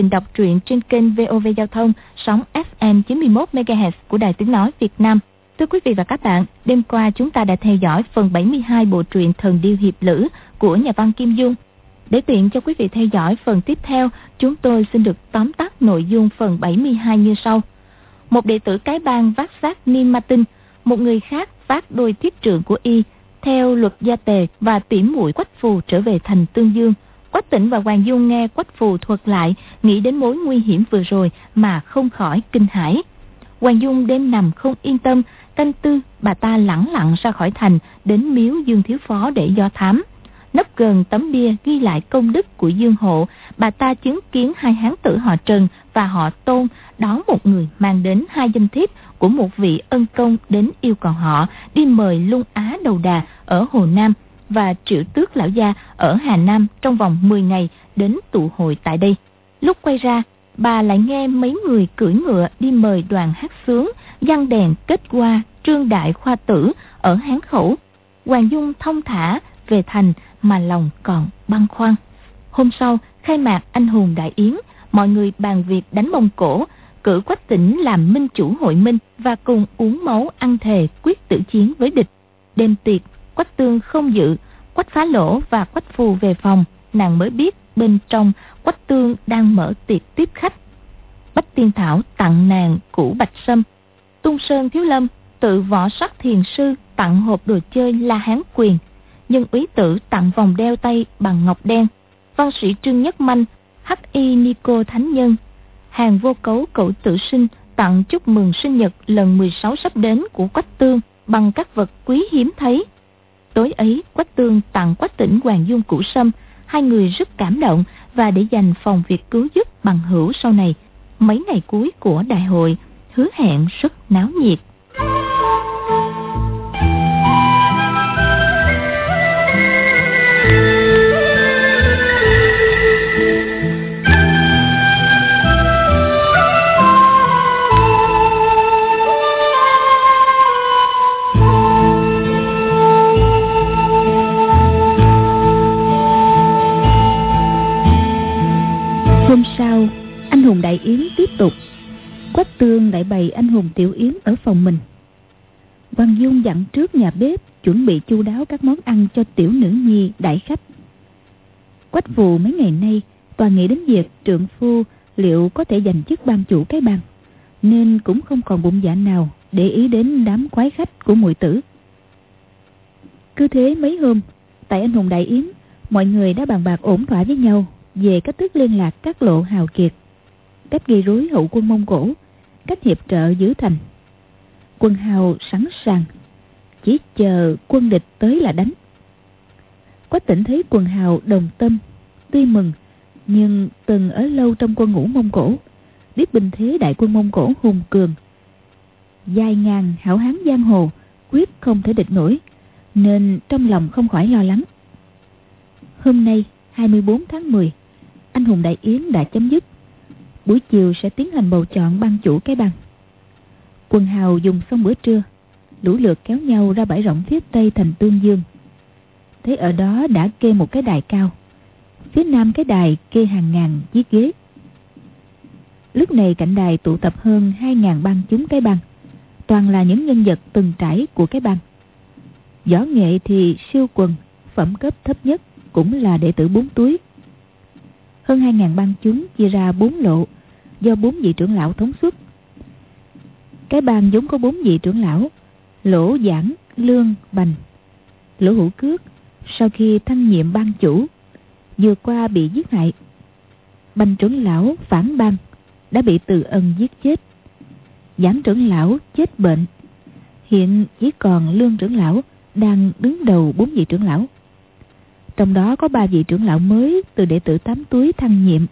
trình đọc truyện trên kênh VOV Giao thông sóng FM 91 MHz của Đài Tiếng nói Việt Nam. Thưa quý vị và các bạn, đêm qua chúng ta đã theo dõi phần 72 bộ truyện Thần điêu hiệp lữ của nhà văn Kim Dung. Để tiện cho quý vị theo dõi phần tiếp theo, chúng tôi xin được tóm tắt nội dung phần 72 như sau. Một đệ tử cái bang vác xác Niêm Ma Tinh, một người khác vác đôi thiết trượng của y, theo luật gia tề và tỉ mũi quách phù trở về thành Tương Dương. Quách tỉnh và Hoàng Dung nghe quách phù thuật lại, nghĩ đến mối nguy hiểm vừa rồi mà không khỏi kinh hãi. Hoàng Dung đêm nằm không yên tâm, canh tư bà ta lẳng lặng ra khỏi thành đến miếu Dương Thiếu Phó để do thám. Nấp gần tấm bia ghi lại công đức của Dương Hộ, bà ta chứng kiến hai hán tử họ Trần và họ Tôn đón một người mang đến hai danh thiếp của một vị ân công đến yêu cầu họ đi mời Lung Á Đầu Đà ở Hồ Nam và Triệu Tước Lão Gia ở Hà Nam trong vòng 10 ngày đến tụ hội tại đây. Lúc quay ra, bà lại nghe mấy người cưỡi ngựa đi mời đoàn hát sướng, văn đèn kết qua trương đại khoa tử ở Hán Khẩu. Hoàng Dung thông thả về thành mà lòng còn băn khoăn. Hôm sau, khai mạc anh hùng đại yến, mọi người bàn việc đánh mông cổ, cử quách tỉnh làm minh chủ hội minh và cùng uống máu ăn thề quyết tử chiến với địch. Đêm tiệc, quách tương không dự, quách phá lỗ và quách phù về phòng, nàng mới biết bên trong quách tương đang mở tiệc tiếp khách. Bách Tiên Thảo tặng nàng củ bạch sâm. Tung Sơn Thiếu Lâm tự võ sắc thiền sư tặng hộp đồ chơi La Hán Quyền. Nhân úy tử tặng vòng đeo tay bằng ngọc đen. Văn sĩ Trương Nhất Manh, Hắc Y Nico Thánh Nhân. Hàng vô cấu cậu tử sinh tặng chúc mừng sinh nhật lần 16 sắp đến của Quách Tương bằng các vật quý hiếm thấy. Tối ấy, Quách Tương tặng Quách tỉnh Hoàng Dung Củ Sâm, hai người rất cảm động và để dành phòng việc cứu giúp bằng hữu sau này. Mấy ngày cuối của đại hội, hứa hẹn rất náo nhiệt. Sau, anh hùng đại yến tiếp tục. Quách tương lại bày anh hùng tiểu yến ở phòng mình. Hoàng Dung dặn trước nhà bếp chuẩn bị chu đáo các món ăn cho tiểu nữ nhi đại khách. Quách phù mấy ngày nay toàn nghĩ đến việc trượng phu liệu có thể giành chức ban chủ cái bàn nên cũng không còn bụng dạ nào để ý đến đám quái khách của muội tử. Cứ thế mấy hôm, tại anh hùng đại yến, mọi người đã bàn bạc ổn thỏa với nhau về cách thức liên lạc các lộ hào kiệt, cách gây rối hậu quân Mông Cổ, cách hiệp trợ giữ thành. Quân hào sẵn sàng, chỉ chờ quân địch tới là đánh. Quách tỉnh thấy quần hào đồng tâm, tuy mừng, nhưng từng ở lâu trong quân ngũ Mông Cổ, biết binh thế đại quân Mông Cổ hùng cường. Dài ngàn hảo hán giang hồ, quyết không thể địch nổi, nên trong lòng không khỏi lo lắng. Hôm nay, 24 tháng 10, anh hùng đại yến đã chấm dứt. Buổi chiều sẽ tiến hành bầu chọn ban chủ cái bằng Quần hào dùng xong bữa trưa, lũ lượt kéo nhau ra bãi rộng phía tây thành Tương Dương. Thấy ở đó đã kê một cái đài cao. Phía nam cái đài kê hàng ngàn chiếc ghế. Lúc này cạnh đài tụ tập hơn 2.000 băng chúng cái băng, Toàn là những nhân vật từng trải của cái băng. Võ nghệ thì siêu quần, phẩm cấp thấp nhất cũng là đệ tử bốn túi. Hơn 2.000 bang chúng chia ra bốn lộ do bốn vị trưởng lão thống suất. Cái bang vốn có bốn vị trưởng lão, lỗ giảng, lương, bành. Lỗ hữu cước sau khi thăng nhiệm ban chủ vừa qua bị giết hại. Bành trưởng lão phản bang đã bị từ ân giết chết. Giảng trưởng lão chết bệnh. Hiện chỉ còn lương trưởng lão đang đứng đầu bốn vị trưởng lão. Trong đó có ba vị trưởng lão mới từ đệ tử tám túi thăng nhiệm.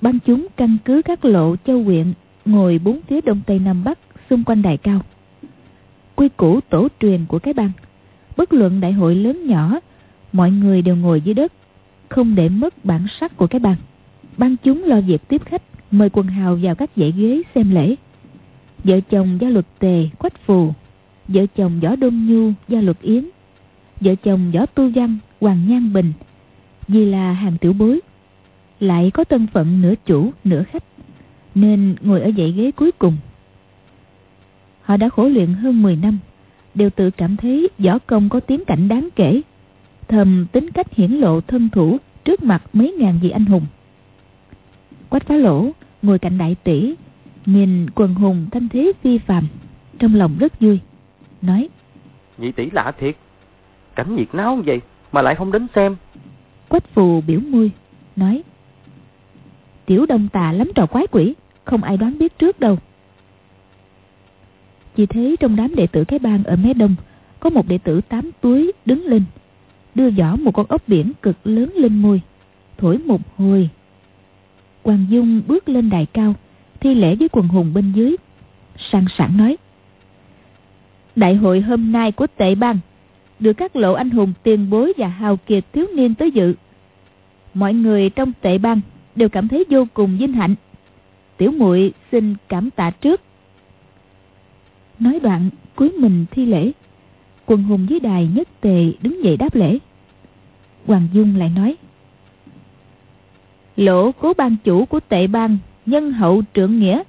Ban chúng căn cứ các lộ châu huyện ngồi bốn phía đông tây nam bắc xung quanh đài cao. Quy củ tổ truyền của cái bang, bất luận đại hội lớn nhỏ, mọi người đều ngồi dưới đất, không để mất bản sắc của cái bang. Ban chúng lo việc tiếp khách, mời quần hào vào các dãy ghế xem lễ. Vợ chồng gia luật tề, quách phù, vợ chồng võ đông nhu, gia luật yến, vợ chồng võ tu văn, hoàng nhan bình, vì là hàng tiểu bối. lại có thân phận nửa chủ nửa khách nên ngồi ở dãy ghế cuối cùng họ đã khổ luyện hơn 10 năm đều tự cảm thấy võ công có tiến cảnh đáng kể thầm tính cách hiển lộ thân thủ trước mặt mấy ngàn vị anh hùng quách phá lỗ ngồi cạnh đại tỷ nhìn quần hùng thanh thế phi phàm trong lòng rất vui nói nhị tỷ lạ thiệt cảnh nhiệt náo như vậy mà lại không đến xem. Quách phù biểu môi, nói, tiểu đông tà lắm trò quái quỷ, không ai đoán biết trước đâu. Chỉ thấy trong đám đệ tử cái bang ở mé đông, có một đệ tử tám túi đứng lên, đưa giỏ một con ốc biển cực lớn lên môi thổi một hồi. Hoàng dung bước lên đài cao, thi lễ với quần hùng bên dưới sang sảng nói, đại hội hôm nay của tệ bang được các lộ anh hùng tiền bối và hào kiệt thiếu niên tới dự. Mọi người trong tệ bang đều cảm thấy vô cùng vinh hạnh. Tiểu muội xin cảm tạ trước. Nói đoạn cúi mình thi lễ, quần hùng dưới đài nhất tề đứng dậy đáp lễ. Hoàng dung lại nói, lỗ cố ban chủ của tệ bang, nhân hậu trưởng nghĩa,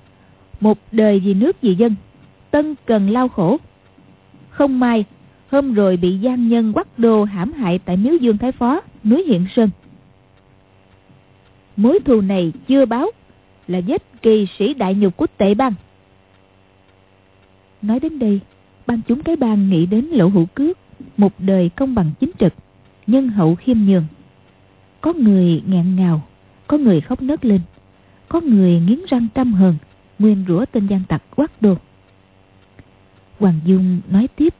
một đời vì nước vì dân, tân cần lao khổ. Không may hôm rồi bị gian nhân quắc đô hãm hại tại miếu dương thái phó, núi hiện sơn. Mối thù này chưa báo, là giết kỳ sĩ đại nhục của tệ bang. Nói đến đây ban chúng cái bang nghĩ đến lỗ hữu cước, một đời công bằng chính trực, nhân hậu khiêm nhường. Có người nghẹn ngào, có người khóc nấc lên, có người nghiến răng căm hờn, nguyên rủa tên gian tặc quắc đồ hoàng dung nói tiếp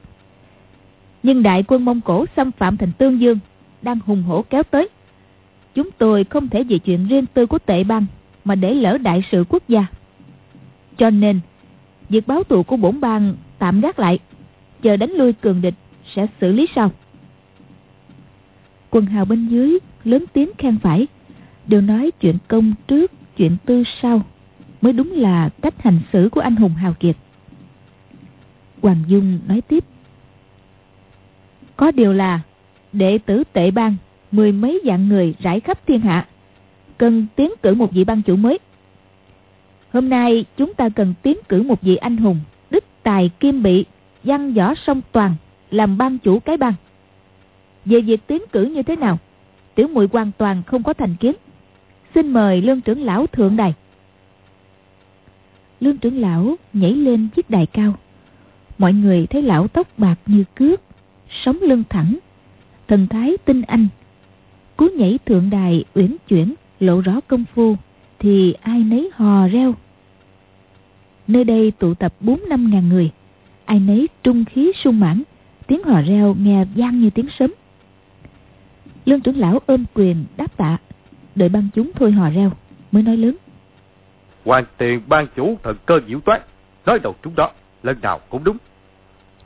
nhưng đại quân mông cổ xâm phạm thành tương dương, đang hùng hổ kéo tới. Chúng tôi không thể vì chuyện riêng tư của tệ bang mà để lỡ đại sự quốc gia. Cho nên, việc báo tù của bổn bang tạm gác lại, chờ đánh lui cường địch sẽ xử lý sau. Quần hào bên dưới lớn tiếng khen phải, đều nói chuyện công trước, chuyện tư sau mới đúng là cách hành xử của anh hùng hào kiệt. Hoàng dung nói tiếp có điều là, đệ tử tệ bang, mười mấy dạng người rải khắp thiên hạ, cần tiến cử một vị ban chủ mới. Hôm nay, chúng ta cần tiến cử một vị anh hùng, đức tài kim bị, văn võ song toàn, làm ban chủ cái bang. Về việc tiến cử như thế nào, tiểu muội hoàn toàn không có thành kiến. Xin mời lương trưởng lão thượng đài. Lương trưởng lão nhảy lên chiếc đài cao. Mọi người thấy lão tóc bạc như cước sống lưng thẳng. Thần thái tinh anh. Cú nhảy thượng đài uyển chuyển, lộ rõ công phu, thì ai nấy hò reo. Nơi đây tụ tập bốn năm ngàn người. Ai nấy trung khí sung mãn, tiếng hò reo nghe vang như tiếng sấm. Lương trưởng lão ôm quyền đáp tạ, đợi băng chúng thôi hò reo, mới nói lớn. Hoàng tiền ban chủ thần cơ diệu toán, nói đầu chúng đó, lần nào cũng đúng.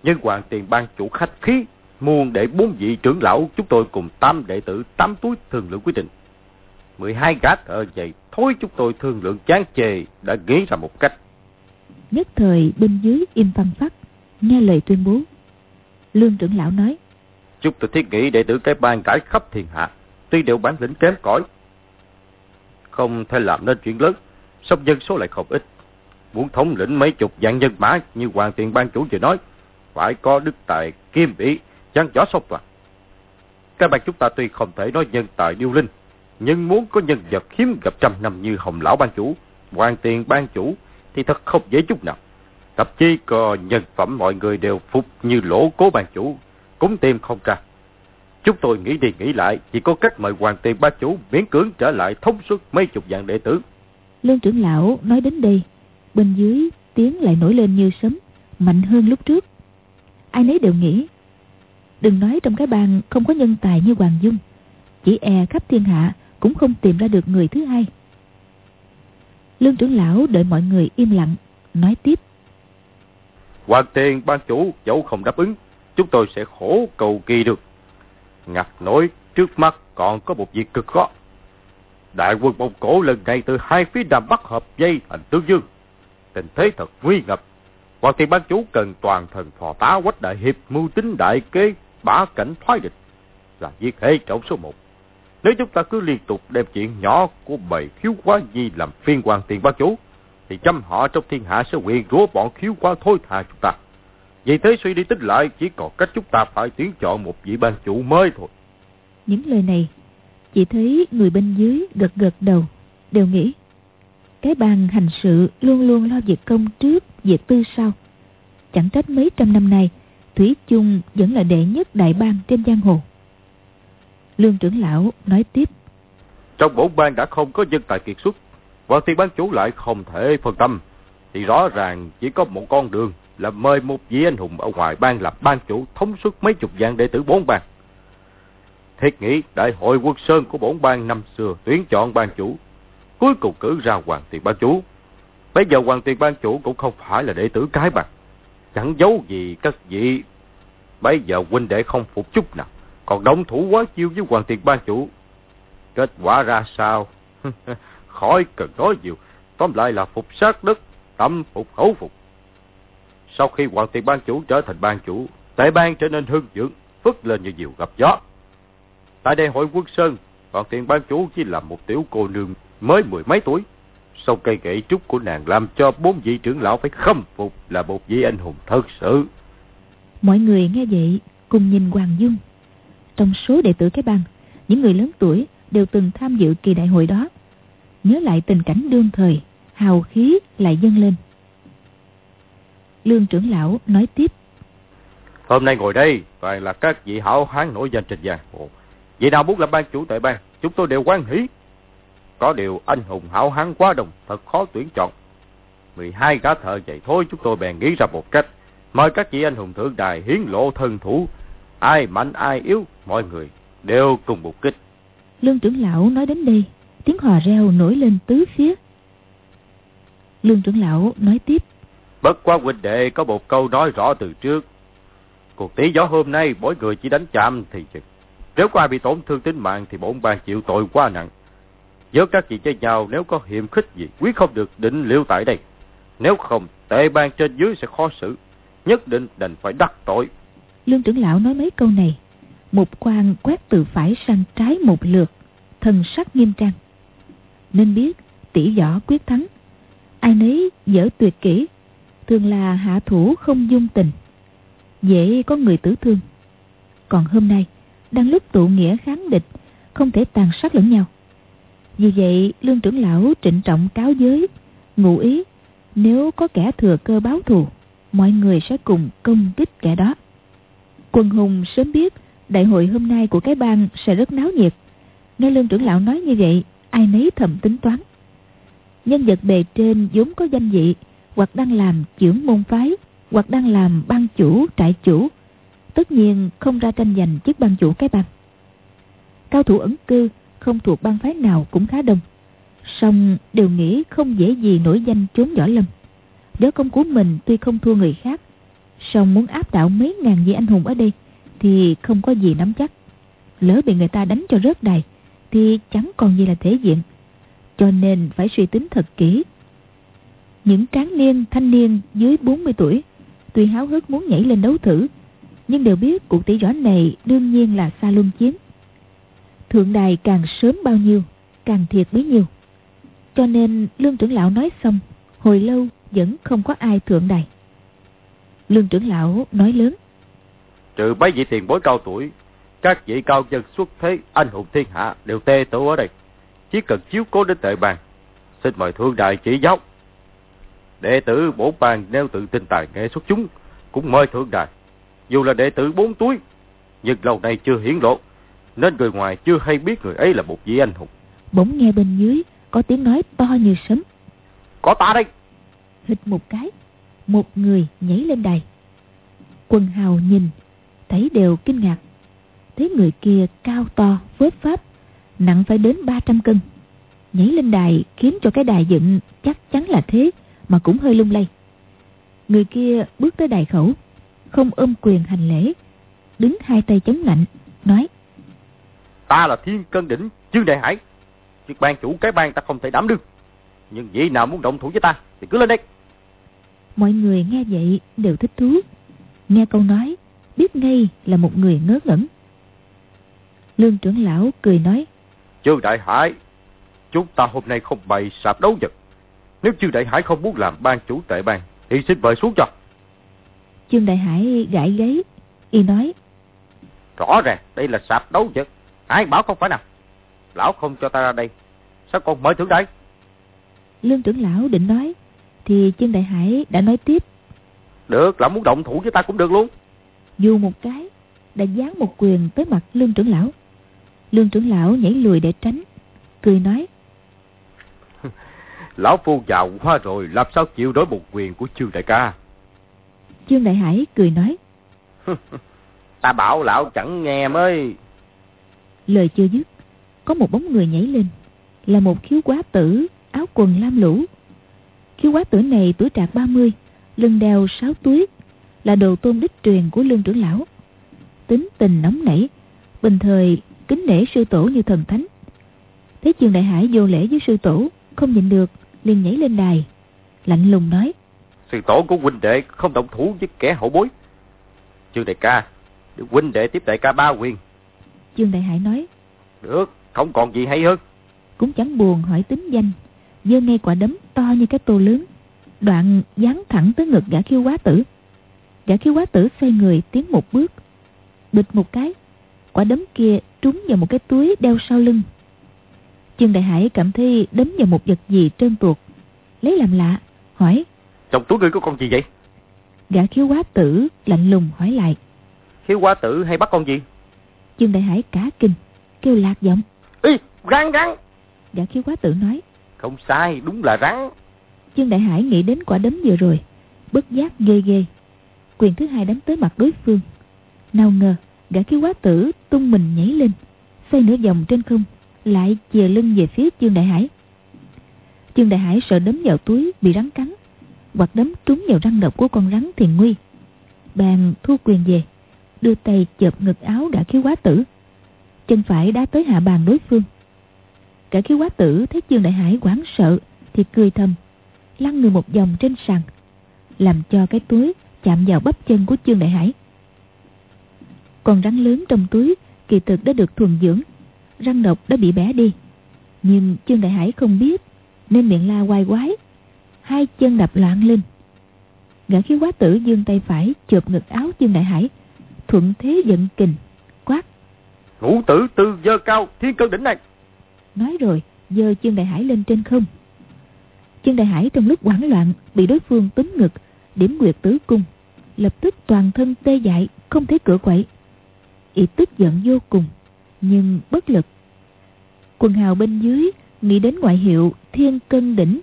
Nhưng hoàng tiền ban chủ khách khí muôn để bốn vị trưởng lão chúng tôi cùng tám đệ tử tám túi thương lượng quyết định. Mười hai gác ở vậy thôi chúng tôi thương lượng chán chề đã nghĩ ra một cách. Nhất thời bên dưới im phăng phát nghe lời tuyên bố. Lương trưởng lão nói chúng tôi thiết nghĩ đệ tử cái ban trải khắp thiên hạ tuy đều bản lĩnh kém cỏi không thể làm nên chuyện lớn song dân số lại không ít. Muốn thống lĩnh mấy chục vạn nhân mã như hoàng tiền ban chủ vừa nói phải có đức tài kiêm bỉ chăn gió sông toàn Các bạn chúng ta tuy không thể nói nhân tài điêu linh, nhưng muốn có nhân vật hiếm gặp trăm năm như hồng lão ban chủ, hoàng tiền ban chủ thì thật không dễ chút nào. Thậm chí có nhân phẩm mọi người đều phục như lỗ cố ban chủ, cũng tìm không ra. Chúng tôi nghĩ đi nghĩ lại, chỉ có cách mời hoàng tiền ban chủ miễn cưỡng trở lại thông suốt mấy chục vạn đệ tử. Lương trưởng lão nói đến đây, bên dưới tiếng lại nổi lên như sấm, mạnh hơn lúc trước. Ai nấy đều nghĩ đừng nói trong cái bàn không có nhân tài như hoàng dung. Chỉ e khắp thiên hạ cũng không tìm ra được người thứ hai. Lương trưởng lão đợi mọi người im lặng, nói tiếp. Hoàng tiền ban chủ, dẫu không đáp ứng, chúng tôi sẽ khổ cầu kỳ được. Ngặt nổi trước mắt còn có một việc cực khó đại quân mông cổ lần này từ hai phía nam bắc hợp dây thành tương dương. Tình thế thật nguy ngập. Hoàng tiền ban chủ cần toàn thần phò tá quách đại hiệp mưu tính đại kế bả cảnh thoái địch là việc hệ trọng số một Nếu chúng ta cứ liên tục đem chuyện nhỏ của bầy khiếu quá di làm phiên hoàng tiền bác chú, thì trăm họ trong thiên hạ sẽ quyền rúa bọn khiếu quá thôi thà chúng ta. Vì thế suy đi tính lại chỉ còn cách chúng ta phải tuyển chọn một vị ban chủ mới thôi. Những lời này, chỉ thấy người bên dưới gật gật đầu, đều nghĩ. Cái bàn hành sự luôn luôn lo việc công trước, việc tư sau. Chẳng trách mấy trăm năm nay, Thủy chung vẫn là đệ nhất đại bang trên giang hồ. Lương trưởng lão nói tiếp. Trong bổn bang đã không có dân tài kiệt xuất, và thiên bán chủ lại không thể phân tâm, thì rõ ràng chỉ có một con đường là mời một vị anh hùng ở ngoài bang làm ban chủ thống suốt mấy chục vạn đệ tử bốn bang. Thiết nghĩ đại hội quân sơn của bổn bang năm xưa tuyển chọn ban chủ, cuối cùng cử ra hoàng tiền ban chủ. Bây giờ hoàng tiền ban chủ cũng không phải là đệ tử cái bạc. Chẳng giấu gì các vị. Bây giờ huynh đệ không phục chút nào, còn đồng thủ quá chiêu với hoàng tiền ban chủ. Kết quả ra sao? Khỏi cần nói nhiều, tóm lại là phục sát đất, tâm phục khẩu phục. Sau khi hoàng tiền ban chủ trở thành ban chủ, tệ ban trở nên hưng dưỡng, phất lên như diều gặp gió. Tại đây hội quân sơn, hoàng tiền ban chủ chỉ là một tiểu cô nương mới mười mấy tuổi. Sau cây gậy trúc của nàng làm cho bốn vị trưởng lão phải khâm phục là một vị anh hùng thật sự. Mọi người nghe vậy cùng nhìn Hoàng Dung. Trong số đệ tử cái bang, những người lớn tuổi đều từng tham dự kỳ đại hội đó. Nhớ lại tình cảnh đương thời, hào khí lại dâng lên. Lương trưởng lão nói tiếp. Hôm nay ngồi đây toàn là các vị hảo hán nổi danh trên giang hồ. Vị nào muốn làm ban chủ tại bang, chúng tôi đều quan hỷ. Có điều anh hùng hảo hán quá đông, thật khó tuyển chọn. 12 cá thợ vậy thôi chúng tôi bèn nghĩ ra một cách. Mời các vị anh hùng thượng đài hiến lộ thân thủ. Ai mạnh ai yếu, mọi người đều cùng một kích. Lương trưởng lão nói đến đây, tiếng hò reo nổi lên tứ phía. Lương trưởng lão nói tiếp. Bất quá huynh đệ có một câu nói rõ từ trước. Cuộc tỷ gió hôm nay mỗi người chỉ đánh chạm thì chừng. Nếu có ai bị tổn thương tính mạng thì bổn ban chịu tội quá nặng. Giữa các vị chơi nhau, nếu có hiểm khích gì quý không được định liệu tại đây. Nếu không, tệ ban trên dưới sẽ khó xử. Nhất định đành phải đắc tội. Lương trưởng lão nói mấy câu này. Một quan quét từ phải sang trái một lượt. Thần sắc nghiêm trang. Nên biết, tỷ võ quyết thắng. Ai nấy dở tuyệt kỹ. Thường là hạ thủ không dung tình. Dễ có người tử thương. Còn hôm nay, đang lúc tụ nghĩa kháng địch, không thể tàn sát lẫn nhau vì vậy, lương trưởng lão trịnh trọng cáo giới, ngụ ý, nếu có kẻ thừa cơ báo thù, mọi người sẽ cùng công kích kẻ đó. Quân hùng sớm biết đại hội hôm nay của cái bang sẽ rất náo nhiệt. Nghe lương trưởng lão nói như vậy, ai nấy thầm tính toán. Nhân vật bề trên vốn có danh vị, hoặc đang làm trưởng môn phái, hoặc đang làm ban chủ, trại chủ. Tất nhiên không ra tranh giành chức ban chủ cái bang. Cao thủ ẩn cư không thuộc bang phái nào cũng khá đông. Song đều nghĩ không dễ gì nổi danh chốn võ lâm. Võ công của mình tuy không thua người khác, song muốn áp đảo mấy ngàn vị anh hùng ở đây thì không có gì nắm chắc. Lỡ bị người ta đánh cho rớt đài thì chẳng còn gì là thể diện, cho nên phải suy tính thật kỹ. Những tráng niên, thanh niên dưới 40 tuổi tuy háo hức muốn nhảy lên đấu thử, nhưng đều biết cuộc tỷ võ này đương nhiên là xa luân chiến thượng đài càng sớm bao nhiêu, càng thiệt bấy nhiêu. Cho nên lương trưởng lão nói xong, hồi lâu vẫn không có ai thượng đài. Lương trưởng lão nói lớn, trừ mấy vị tiền bối cao tuổi, các vị cao nhân xuất thế, anh hùng thiên hạ đều tê tụ ở đây. Chỉ cần chiếu cố đến tệ bàn, xin mời thượng đài chỉ giáo. Đệ tử bổ bàn nêu tự tin tài nghệ xuất chúng, cũng mời thượng đài. Dù là đệ tử bốn túi, nhưng lâu nay chưa hiển lộ nên người ngoài chưa hay biết người ấy là một vị anh hùng. Bỗng nghe bên dưới có tiếng nói to như sấm. Có ta đây. Hít một cái một người nhảy lên đài. Quân hào nhìn thấy đều kinh ngạc. Thấy người kia cao to phớt pháp nặng phải đến 300 cân. Nhảy lên đài khiến cho cái đài dựng chắc chắn là thế mà cũng hơi lung lay. Người kia bước tới đài khẩu không ôm quyền hành lễ đứng hai tay chống lạnh nói ta là thiên cân đỉnh trương đại hải việc ban chủ cái bang ta không thể đảm đương nhưng vị nào muốn động thủ với ta thì cứ lên đây mọi người nghe vậy đều thích thú nghe câu nói biết ngay là một người ngớ ngẩn lương trưởng lão cười nói Trương Đại Hải, chúng ta hôm nay không bày sạp đấu vật. Nếu Trương Đại Hải không muốn làm ban chủ tệ ban, thì xin mời xuống cho. Trương Đại Hải gãi gáy, y nói. Rõ ràng đây là sạp đấu vật. Ai bảo không phải nào? Lão không cho ta ra đây. Sao còn mời thưởng đây? Lương trưởng lão định nói, thì Trương Đại Hải đã nói tiếp. Được, lão muốn động thủ với ta cũng được luôn. Dù một cái, đã dán một quyền tới mặt lương trưởng lão. Lương trưởng lão nhảy lùi để tránh, cười nói. lão phu giàu quá rồi, làm sao chịu đối một quyền của Trương Đại ca? Trương Đại Hải cười nói. ta bảo lão chẳng nghe mới. Lời chưa dứt, có một bóng người nhảy lên, là một khiếu quá tử, áo quần lam lũ. Khiếu quá tử này tuổi trạc 30, lưng đeo sáu túi, là đồ tôn đích truyền của lương trưởng lão. Tính tình nóng nảy, bình thời kính nể sư tổ như thần thánh. Thấy trường đại hải vô lễ với sư tổ, không nhịn được, liền nhảy lên đài, lạnh lùng nói. Sư tổ của huynh đệ không động thủ với kẻ hậu bối. Trương đại ca, được huynh đệ tiếp đại ca ba quyền. Trương đại hải nói. Được, không còn gì hay hơn. Cũng chẳng buồn hỏi tính danh, giơ ngay quả đấm to như cái tô lớn, đoạn dán thẳng tới ngực gã khiêu quá tử. Gã khiêu quá tử xoay người tiến một bước, bịch một cái, quả đấm kia trúng vào một cái túi đeo sau lưng. Trương Đại Hải cảm thấy đấm vào một vật gì trơn tuột, lấy làm lạ, hỏi. Trong túi ngươi có con gì vậy? Gã khiếu quá tử lạnh lùng hỏi lại. Khiếu quá tử hay bắt con gì? Trương Đại Hải cả kinh, kêu lạc giọng. Ê, rắn rắn! Gã khiếu quá tử nói. Không sai, đúng là rắn. Trương Đại Hải nghĩ đến quả đấm vừa rồi, bất giác ghê ghê. Quyền thứ hai đánh tới mặt đối phương. Nào ngờ, gã khiếu quá tử tung mình nhảy lên, xoay nửa vòng trên không, lại chìa lưng về phía Trương Đại Hải. Trương Đại Hải sợ đấm vào túi bị rắn cắn, hoặc đấm trúng vào răng độc của con rắn thì nguy. Bàn thu quyền về, đưa tay chợp ngực áo gã khiếu quá tử. Chân phải đá tới hạ bàn đối phương. Cả khiếu quá tử thấy Trương Đại Hải hoảng sợ thì cười thầm, lăn người một vòng trên sàn, làm cho cái túi chạm vào bắp chân của Trương Đại Hải. Còn rắn lớn trong túi kỳ thực đã được thuần dưỡng, răng độc đã bị bẻ đi. Nhưng Trương Đại Hải không biết, nên miệng la quay quái, hai chân đập loạn lên. Gã khí quá tử dương tay phải chộp ngực áo Trương Đại Hải, thuận thế giận kình, quát. Ngũ tử tư dơ cao thiên cân đỉnh này. Nói rồi, dơ Trương Đại Hải lên trên không. Trương Đại Hải trong lúc hoảng loạn bị đối phương túm ngực, điểm quyệt tứ cung, lập tức toàn thân tê dại, không thấy cửa quậy. Y tức giận vô cùng, nhưng bất lực. Quần hào bên dưới nghĩ đến ngoại hiệu thiên cân đỉnh,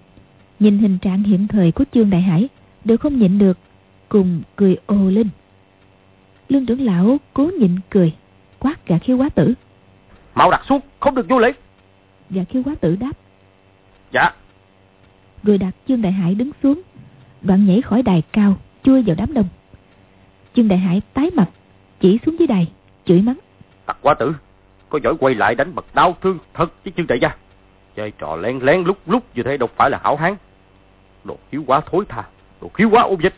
nhìn hình trạng hiện thời của Trương Đại Hải đều không nhịn được, cùng cười ồ lên. Lương trưởng lão cố nhịn cười, quát gã khiếu quá tử. Mau đặt xuống, không được vô lễ. Gã khiếu quá tử đáp. Dạ. Rồi đặt Trương Đại Hải đứng xuống, đoạn nhảy khỏi đài cao, chui vào đám đông. Trương Đại Hải tái mặt, chỉ xuống dưới đài, chửi mắng. Tặc quá tử, có giỏi quay lại đánh bật đau thương thật chứ Trương Đại gia. Chơi trò lén lén lúc lúc như thế đâu phải là hảo hán. Đồ khiếu quá thối tha, đồ khiếu quá ôm dịch.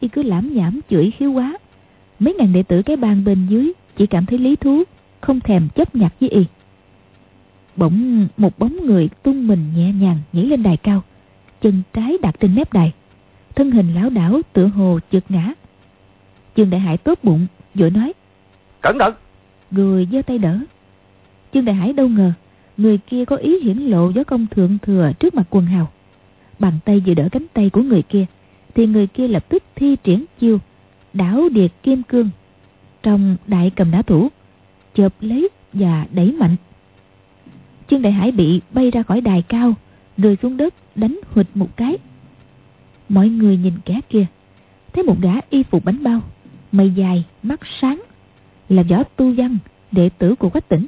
Y cứ lãm nhảm chửi khiếu quá. Mấy ngàn đệ tử cái bàn bên dưới chỉ cảm thấy lý thú, không thèm chấp nhặt với y. Bỗng một bóng người tung mình nhẹ nhàng nhảy lên đài cao, chân trái đặt trên mép đài, thân hình lão đảo tựa hồ trượt ngã. Trương Đại Hải tốt bụng, vội nói: "Cẩn thận!" Rồi giơ tay đỡ. Trương Đại Hải đâu ngờ, người kia có ý hiển lộ gió công thượng thừa trước mặt quần hào. Bàn tay vừa đỡ cánh tay của người kia, thì người kia lập tức thi triển chiêu đảo điệt kim cương trong đại cầm đá thủ, chộp lấy và đẩy mạnh. Trương đại hải bị bay ra khỏi đài cao, rơi xuống đất, đánh hụt một cái. Mọi người nhìn kẻ kia, thấy một gã y phục bánh bao, mày dài, mắt sáng, là võ tu văn, đệ tử của quách tỉnh.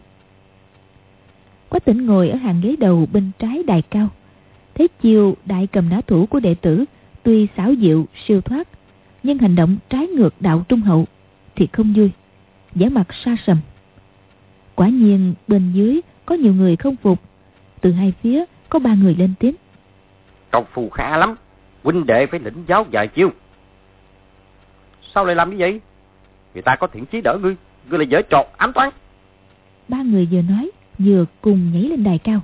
Quách tỉnh ngồi ở hàng ghế đầu bên trái đài cao, thấy chiều đại cầm đá thủ của đệ tử tuy xảo diệu, siêu thoát nhưng hành động trái ngược đạo trung hậu thì không vui. Vẻ mặt xa sầm. Quả nhiên bên dưới có nhiều người không phục. Từ hai phía có ba người lên tiếng. Công phu khá lắm. Huynh đệ phải lĩnh giáo vài chiêu. Sao lại làm như vậy? Người ta có thiện chí đỡ ngươi. Ngươi lại dở trọt ám toán. Ba người vừa nói vừa cùng nhảy lên đài cao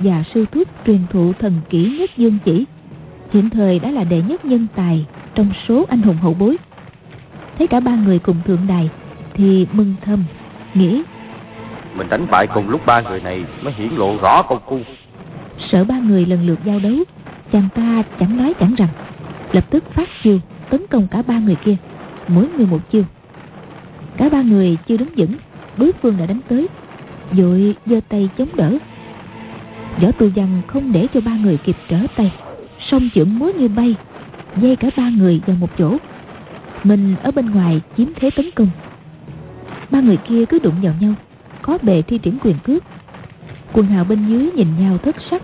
và sư thúc truyền thụ thần kỹ nhất dương chỉ. Hiện thời đã là đệ nhất nhân tài trong số anh hùng hậu bối. Thấy cả ba người cùng thượng đài thì mừng thầm nghĩ mình đánh bại cùng lúc ba người này mới hiển lộ rõ công phu. sợ ba người lần lượt giao đấu chàng ta chẳng nói chẳng rằng lập tức phát chiêu tấn công cả ba người kia mỗi người một chiêu. Cả ba người chưa đứng vững đối phương đã đánh tới vội giơ tay chống đỡ Võ tu văn không để cho ba người kịp trở tay Song chưởng múa như bay Dây cả ba người vào một chỗ. Mình ở bên ngoài chiếm thế tấn công. Ba người kia cứ đụng vào nhau Có bề thi triển quyền cước. Quần hào bên dưới nhìn nhau thất sắc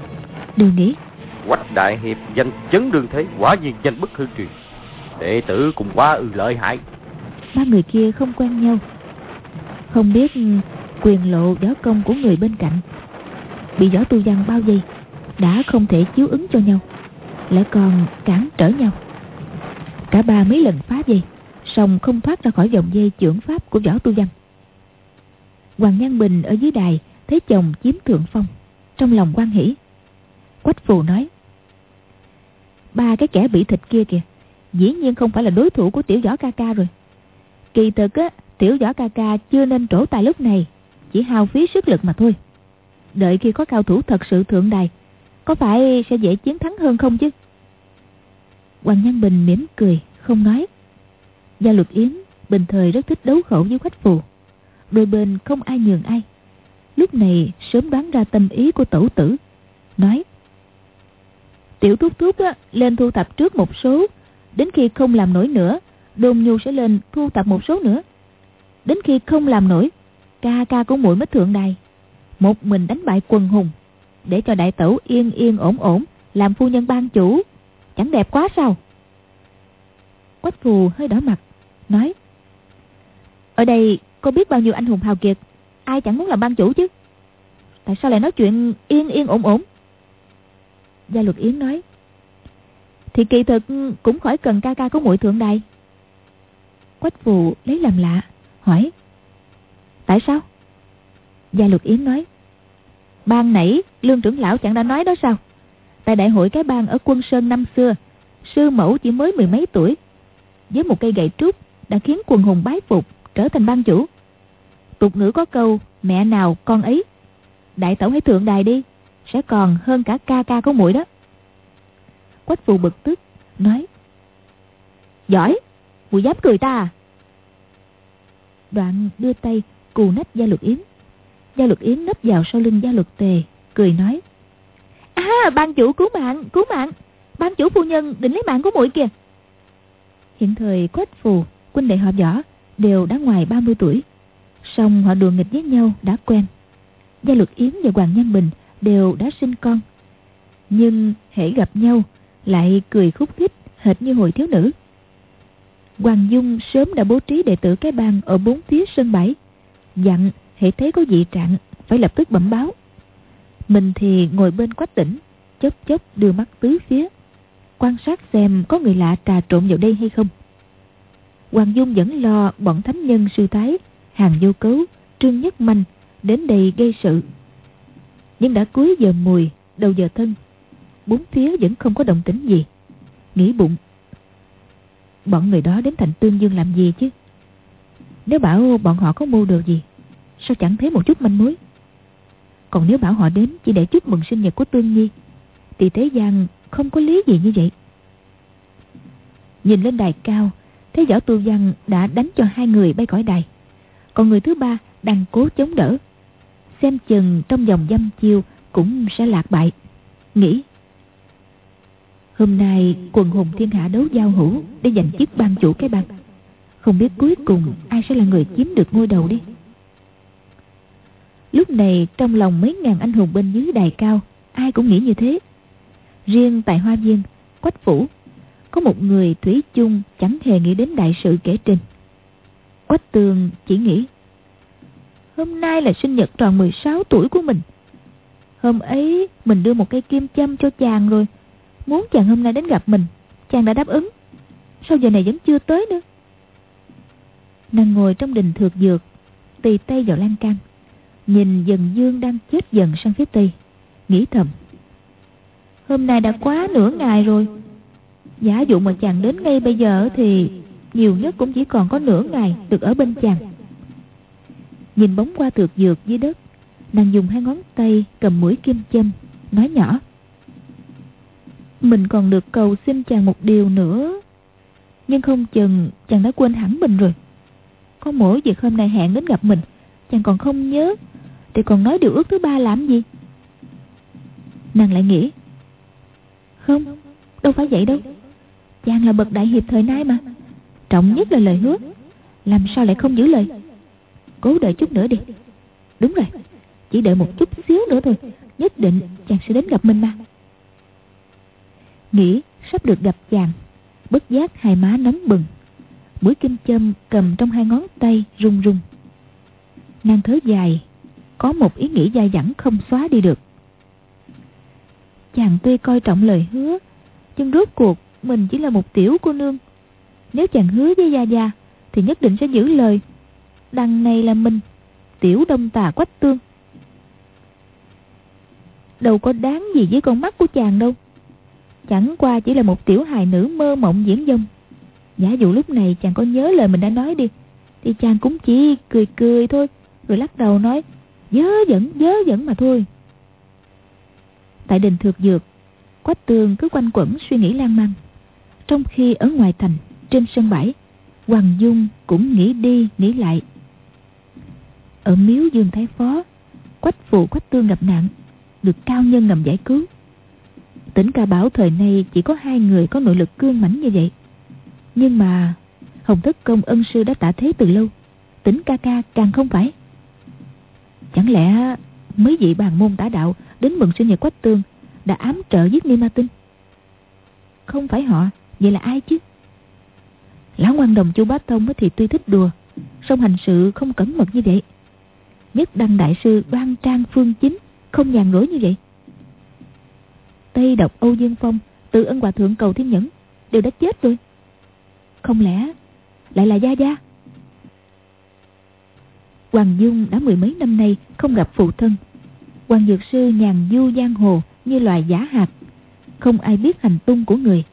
Đều nghĩ Quách đại hiệp danh chấn đương thế Quả nhiên danh bất hư truyền. Đệ tử cùng quá ư lợi hại. Ba người kia không quen nhau. Không biết quyền lộ võ công của người bên cạnh bị gió tu văn bao vây, đã không thể chiếu ứng cho nhau, lại còn cản trở nhau. Cả ba mấy lần phá dây, song không thoát ra khỏi vòng dây trưởng pháp của võ tu văn. Hoàng nhan bình ở dưới đài thấy chồng chiếm thượng phong, trong lòng quan hỷ. Quách phù nói, ba cái kẻ bị thịt kia kìa, dĩ nhiên không phải là đối thủ của tiểu võ ca ca rồi. Kỳ thực á, tiểu võ ca ca chưa nên trổ tài lúc này, chỉ hao phí sức lực mà thôi đợi khi có cao thủ thật sự thượng đài có phải sẽ dễ chiến thắng hơn không chứ? Hoàng nhân bình mỉm cười không nói. Gia luật yến bình thời rất thích đấu khẩu với khách phù. Đôi bên không ai nhường ai. Lúc này sớm đoán ra tâm ý của tẩu tử nói tiểu thúc thúc á, lên thu thập trước một số. Đến khi không làm nổi nữa đồn nhu sẽ lên thu thập một số nữa. Đến khi không làm nổi ca ca của muội mới thượng đài một mình đánh bại quần hùng, để cho đại tẩu yên yên ổn ổn, làm phu nhân ban chủ. Chẳng đẹp quá sao? Quách phù hơi đỏ mặt, nói, ở đây có biết bao nhiêu anh hùng hào kiệt, ai chẳng muốn làm ban chủ chứ? Tại sao lại nói chuyện yên yên ổn ổn? Gia luật yến nói, thì kỳ thực cũng khỏi cần ca ca có muội thượng đài. Quách phù lấy làm lạ, hỏi, tại sao? Gia Luật Yến nói, Ban nãy lương trưởng lão chẳng đã nói đó sao? Tại đại hội cái bang ở quân Sơn năm xưa, Sư mẫu chỉ mới mười mấy tuổi, Với một cây gậy trúc Đã khiến quần hùng bái phục Trở thành ban chủ. Tục ngữ có câu, Mẹ nào con ấy, Đại tẩu hãy thượng đài đi, Sẽ còn hơn cả ca ca của muội đó. Quách phù bực tức, Nói, Giỏi Mùi dám cười ta à? Đoạn đưa tay cù nách gia luật yến. Gia luật yến nấp vào sau lưng gia luật tề, Cười nói. À ban chủ cứu mạng cứu mạng. Ban chủ phu nhân định lấy mạng của muội kìa. Hiện thời quách phù Quân đệ họ võ Đều đã ngoài 30 tuổi. Song họ đùa nghịch với nhau đã quen. Gia luật yến và Hoàng Nhân Bình Đều đã sinh con. Nhưng hễ gặp nhau Lại cười khúc khích, hệt như hồi thiếu nữ. Hoàng Dung sớm đã bố trí đệ tử cái bang ở bốn phía sân bãi, Dặn hãy thấy có dị trạng Phải lập tức bẩm báo. Mình thì ngồi bên quách tỉnh chớp chớp đưa mắt tứ phía Quan sát xem có người lạ trà trộn vào đây hay không. Hoàng Dung vẫn lo bọn thánh nhân sư thái Hàng vô cấu, trương nhất manh Đến đây gây sự. Nhưng đã cuối giờ mùi, đầu giờ thân Bốn phía vẫn không có động tĩnh gì. Nghĩ bụng Bọn người đó đến thành tương dương làm gì chứ? Nếu bảo bọn họ có mưu đồ gì Sao chẳng thấy một chút manh mối? Còn nếu bảo họ đến chỉ để chúc mừng sinh nhật của Tương Nhi, Thì thế gian không có lý gì như vậy. Nhìn lên đài cao, Thấy võ tu văn đã đánh cho hai người bay khỏi đài. Còn người thứ ba đang cố chống đỡ. Xem chừng trong vòng dăm chiêu Cũng sẽ lạc bại. Nghĩ, Hôm nay quần hùng thiên hạ đấu giao hữu Để giành chức ban chủ cái bang. Không biết cuối cùng ai sẽ là người chiếm được ngôi đầu đi. Lúc này trong lòng mấy ngàn anh hùng bên dưới đài cao, Ai cũng nghĩ như thế. Riêng tại Hoa Viên, Quách Phủ, Có một người thủy chung chẳng hề nghĩ đến đại sự kể trên. Quách Tường chỉ nghĩ, Hôm nay là sinh nhật tròn 16 tuổi của mình. Hôm ấy mình đưa một cây kim châm cho chàng rồi. Muốn chàng hôm nay đến gặp mình, Chàng đã đáp ứng. Sao giờ này vẫn chưa tới nữa? Nàng ngồi trong đình thược dược, Tì tay vào lan can. Nhìn dần dương đang chết dần sang phía tây. Nghĩ thầm, Hôm nay đã quá nửa ngày rồi. Giả dụ mà chàng đến ngay bây giờ Thì nhiều nhất cũng chỉ còn có nửa ngày Được ở bên chàng. Nhìn bóng qua thược dược dưới đất, Nàng dùng hai ngón tay cầm mũi kim châm, Nói nhỏ, Mình còn được cầu xin chàng một điều nữa, Nhưng không chừng chàng đã quên hẳn mình rồi. Có mỗi việc hôm nay hẹn đến gặp mình, Chàng còn không nhớ thì còn nói điều ước thứ ba làm gì? Nàng lại nghĩ. Không, Đâu phải vậy đâu. Chàng là bậc đại hiệp thời nay mà. Trọng nhất là lời hứa. Làm sao lại không giữ lời? Cố đợi chút nữa đi. Đúng rồi. Chỉ đợi một chút xíu nữa thôi. Nhất định chàng sẽ đến gặp mình mà. Nghĩ sắp được gặp chàng, Bất giác hai má nóng bừng. Mũi kim châm cầm trong hai ngón tay run run. Nàng thớ dài có một ý nghĩ dai dẳng không xóa đi được. Chàng tuy coi trọng lời hứa, Nhưng rốt cuộc Mình chỉ là một tiểu cô nương. Nếu chàng hứa với Gia Gia, Thì nhất định sẽ giữ lời. Đằng này là mình, Tiểu đông tà quách tương. Đâu có đáng gì với con mắt của chàng đâu. Chẳng qua chỉ là một tiểu hài nữ mơ mộng diễn dông. Giả dụ lúc này chàng có nhớ lời mình đã nói đi, Thì chàng cũng chỉ cười cười thôi, Rồi lắc đầu nói Dớ dẫn, dớ dẫn mà thôi. Tại đình thược dược Quách tường cứ quanh quẩn suy nghĩ lan man. Trong khi ở ngoài thành Trên sân bãi Hoàng Dung cũng nghĩ đi nghĩ lại. Ở miếu Dương Thái Phó Quách phụ Quách Tương gặp nạn Được cao nhân ngầm giải cứu. Tỉnh ca bảo thời nay chỉ có hai người có nội lực cương mãnh như vậy. Nhưng mà Hồng Thất Công ân sư đã tả thế từ lâu Tỉnh ca ca càng không phải. Chẳng lẽ mấy vị bàn môn tả đạo Đến mừng sinh nhật Quách Tương Đã ám trợ giết Ni Ma Tinh? Không phải họ, Vậy là ai chứ? Lão ngoan đồng chu Bá Thông thì tuy thích đùa, song hành sự không cẩn mật như vậy. Nhất đăng đại sư đoan trang phương chính, Không nhàn rỗi như vậy. Tây độc Âu Dương Phong Tự ân hòa thượng cầu thiên nhẫn Đều đã chết rồi. Không lẽ lại là Gia Gia? Hoàng Dung đã mười mấy năm nay Không gặp phụ thân. Hoàng Dược Sư nhàn du giang hồ Như loài giả hạt. Không ai biết hành tung của người.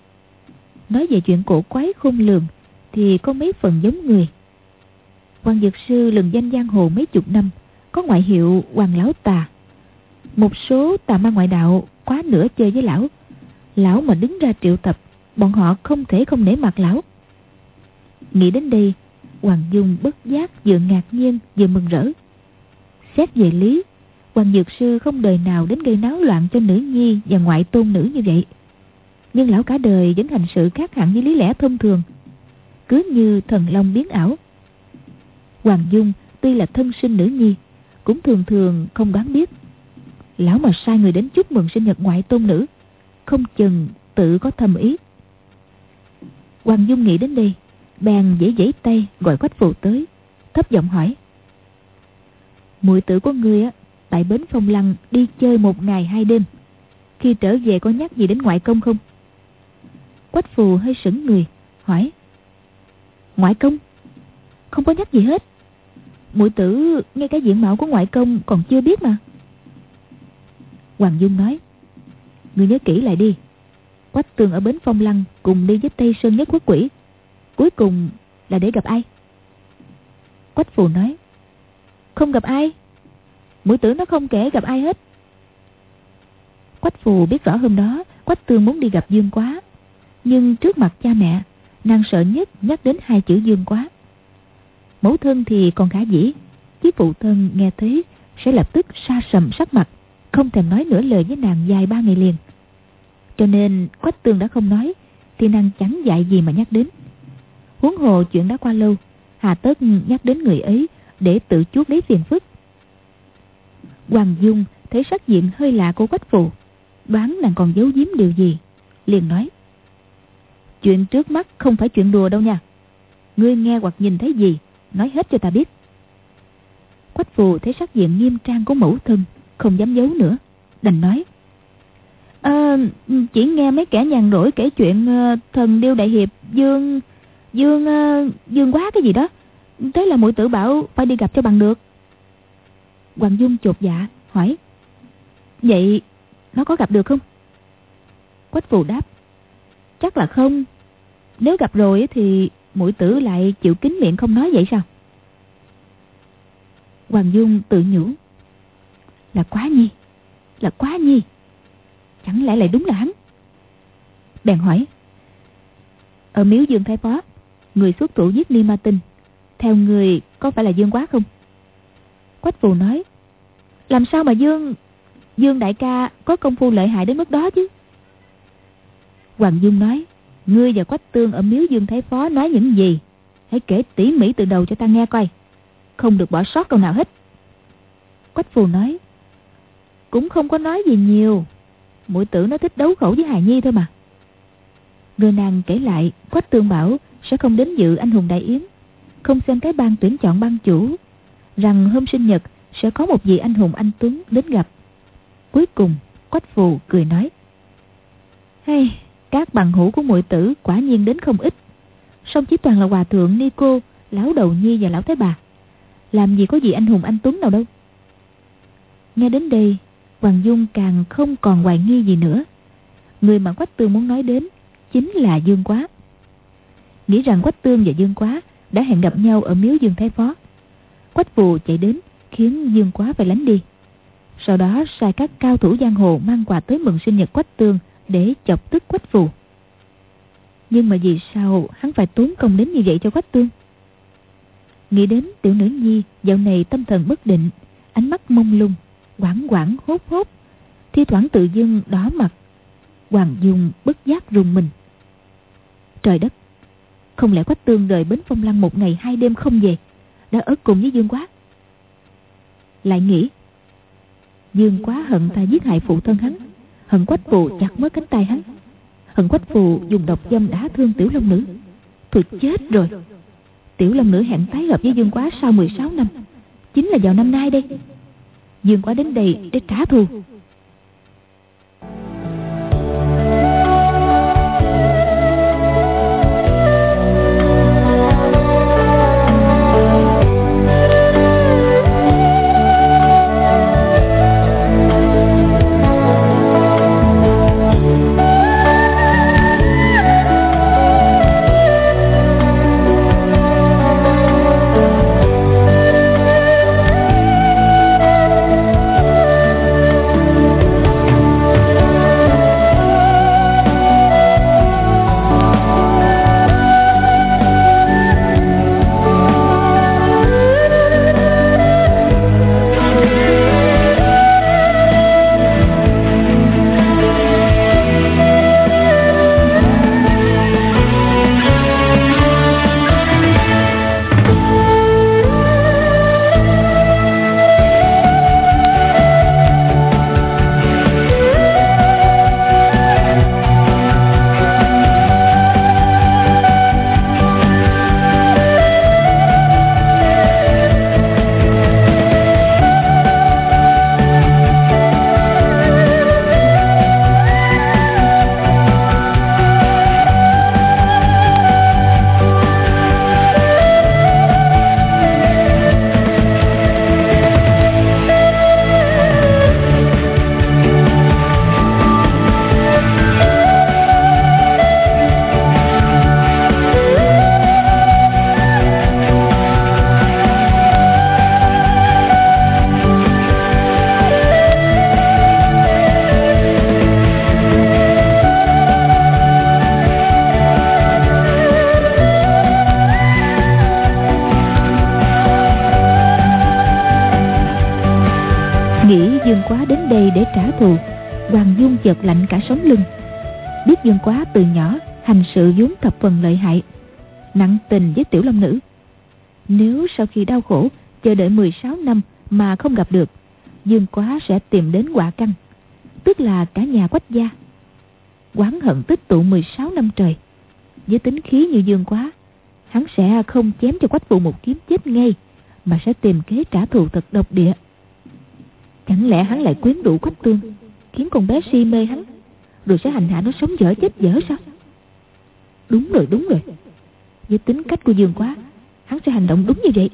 Nói về chuyện cổ quái khôn lường Thì có mấy phần giống người. Hoàng Dược Sư lừng danh giang hồ mấy chục năm, Có ngoại hiệu Hoàng Lão Tà. Một số tà ma ngoại đạo quá nửa chơi với lão. Lão mà đứng ra triệu tập, Bọn họ không thể không nể mặt lão. Nghĩ đến đây Hoàng Dung bất giác vừa ngạc nhiên vừa mừng rỡ Xét về lý, Hoàng Dược Sư không đời nào đến gây náo loạn cho nữ nhi và ngoại tôn nữ như vậy. Nhưng lão cả đời vẫn hành sự khác hẳn với lý lẽ thông thường. Cứ như thần long biến ảo. Hoàng Dung tuy là thân sinh nữ nhi, cũng thường thường không đoán biết. Lão mà sai người đến chúc mừng sinh nhật ngoại tôn nữ, không chừng tự có thầm ý. Hoàng Dung nghĩ đến đây, bèn dễ dễ tay gọi quách phù tới, thấp giọng hỏi. Muội tử của ngươi á, tại bến phong lăng đi chơi một ngày hai đêm. Khi trở về có nhắc gì đến ngoại công không? Quách phù hơi sững người, hỏi. Ngoại công? Không có nhắc gì hết. Muội tử nghe cái diện mạo của ngoại công còn chưa biết mà. Hoàng Dung nói. Ngươi nhớ kỹ lại đi. Quách tường ở bến phong lăng cùng đi với Tây Sơn nhất quốc quỷ. Cuối cùng là để gặp ai? Quách phù nói. Không gặp ai. Mũi tử nó không kể gặp ai hết. Quách phù biết rõ hôm đó Quách tương muốn đi gặp Dương Quá. Nhưng trước mặt cha mẹ, nàng sợ nhất nhắc đến hai chữ Dương Quá. Mẫu thân thì còn khả dĩ, chứ phụ thân nghe thấy sẽ lập tức xa sầm sắc mặt, không thèm nói nửa lời với nàng dài ba ngày liền. Cho nên Quách Tương đã không nói, thì nàng chẳng dạy gì mà nhắc đến. Huống hồ chuyện đã qua lâu, Hà Tất nhắc đến người ấy để tự chuốc lấy phiền phức. Hoàng Dung thấy sắc diện hơi lạ của Quách Phụ, đoán nàng còn giấu giếm điều gì, liền nói. Chuyện trước mắt không phải chuyện đùa đâu nha. Ngươi nghe hoặc nhìn thấy gì, nói hết cho ta biết. Quách Phù thấy sắc diện nghiêm trang của mẫu thân, không dám giấu nữa, đành nói. À, chỉ nghe mấy kẻ nhàn rỗi kể chuyện uh, thần điêu đại hiệp Dương Dương ờ, Dương quá cái gì đó. Thế là mũi tử bảo phải đi gặp cho bằng được. Hoàng Dung chột dạ hỏi, Vậy nó có gặp được không? Quách phù đáp, Chắc là không. Nếu gặp rồi thì mũi tử lại chịu kín miệng không nói vậy sao? Hoàng Dung tự nhủ, Là quá nhi, Là quá nhi. Chẳng lẽ lại đúng là hắn? Bèn hỏi, Ở miếu Dương Thái Phó Người xuất thủ giết Ni Ma Tinh. Theo người, có phải là Dương Quá không? Quách phù nói, Làm sao mà Dương Dương đại ca có công phu lợi hại đến mức đó chứ? Hoàng Dung nói, Ngươi và Quách Tương ở miếu Dương Thái Phó nói những gì? Hãy kể tỉ mỉ từ đầu cho ta nghe coi. Không được bỏ sót câu nào hết. Quách phù nói, Cũng không có nói gì nhiều. Mũi tử nó thích đấu khẩu với Hà Nhi thôi mà. Người nàng kể lại, Quách Tương bảo sẽ không đến dự anh hùng đại yến. Không xem cái ban tuyển chọn ban chủ Rằng hôm sinh nhật Sẽ có một vị anh hùng anh Tuấn đến gặp. Cuối cùng Quách phù cười nói Hay các bằng hữu của muội tử quả nhiên đến không ít. Song chỉ toàn là hòa thượng ni cô lão đầu nhi và lão thái bà. Làm gì có gì anh hùng anh tuấn nào đâu. Nghe đến đây hoàng dung càng không còn hoài nghi gì nữa. Người mà quách tương muốn nói đến chính là dương quá nghĩ rằng quách tương và dương quá đã hẹn gặp nhau ở miếu dương thái phó. Quách phù chạy đến, khiến dương quá phải lánh đi. Sau đó, sai các cao thủ giang hồ mang quà tới mừng sinh nhật quách tương để chọc tức quách phù. Nhưng mà vì sao hắn phải tốn công đến như vậy cho quách tương? Nghĩ đến tiểu nữ nhi, dạo này tâm thần bất định, ánh mắt mông lung, quảng quảng, hốt hốt, thi thoảng tự dưng đỏ mặt, hoàng dung bất giác rùng mình. Trời đất không lẽ quách tương rời bến phong lăng một ngày hai đêm không về? Đã ở cùng với dương quá. Lại nghĩ, dương quá hận ta giết hại phụ thân hắn. Hận quách phụ chặt mất cánh tay hắn. Hận quách phụ dùng độc dâm đá thương tiểu long nữ. Tôi chết rồi. Tiểu long nữ hẹn tái hợp với dương quá sau 16 năm. Chính là vào năm nay đây. Dương quá đến đây để trả thù. Dương Quá từ nhỏ, Hành sự vốn thập phần lợi hại. Nặng tình với tiểu long nữ. Nếu sau khi đau khổ, Chờ đợi 16 năm mà không gặp được, Dương Quá sẽ tìm đến quả căn, Tức là cả nhà quách gia. Quán hận tích tụ 16 năm trời. Với tính khí như Dương Quá, Hắn sẽ không chém cho quách phụ một kiếm chết ngay, Mà sẽ tìm kế trả thù thật độc địa. Chẳng lẽ hắn lại quyến rũ quách tương, Khiến con bé si mê hắn? Rồi sẽ hành hạ nó sống dở chết dở sao? Đúng rồi đúng rồi. Với tính cách của Dương Quá, Hắn sẽ hành động đúng như vậy.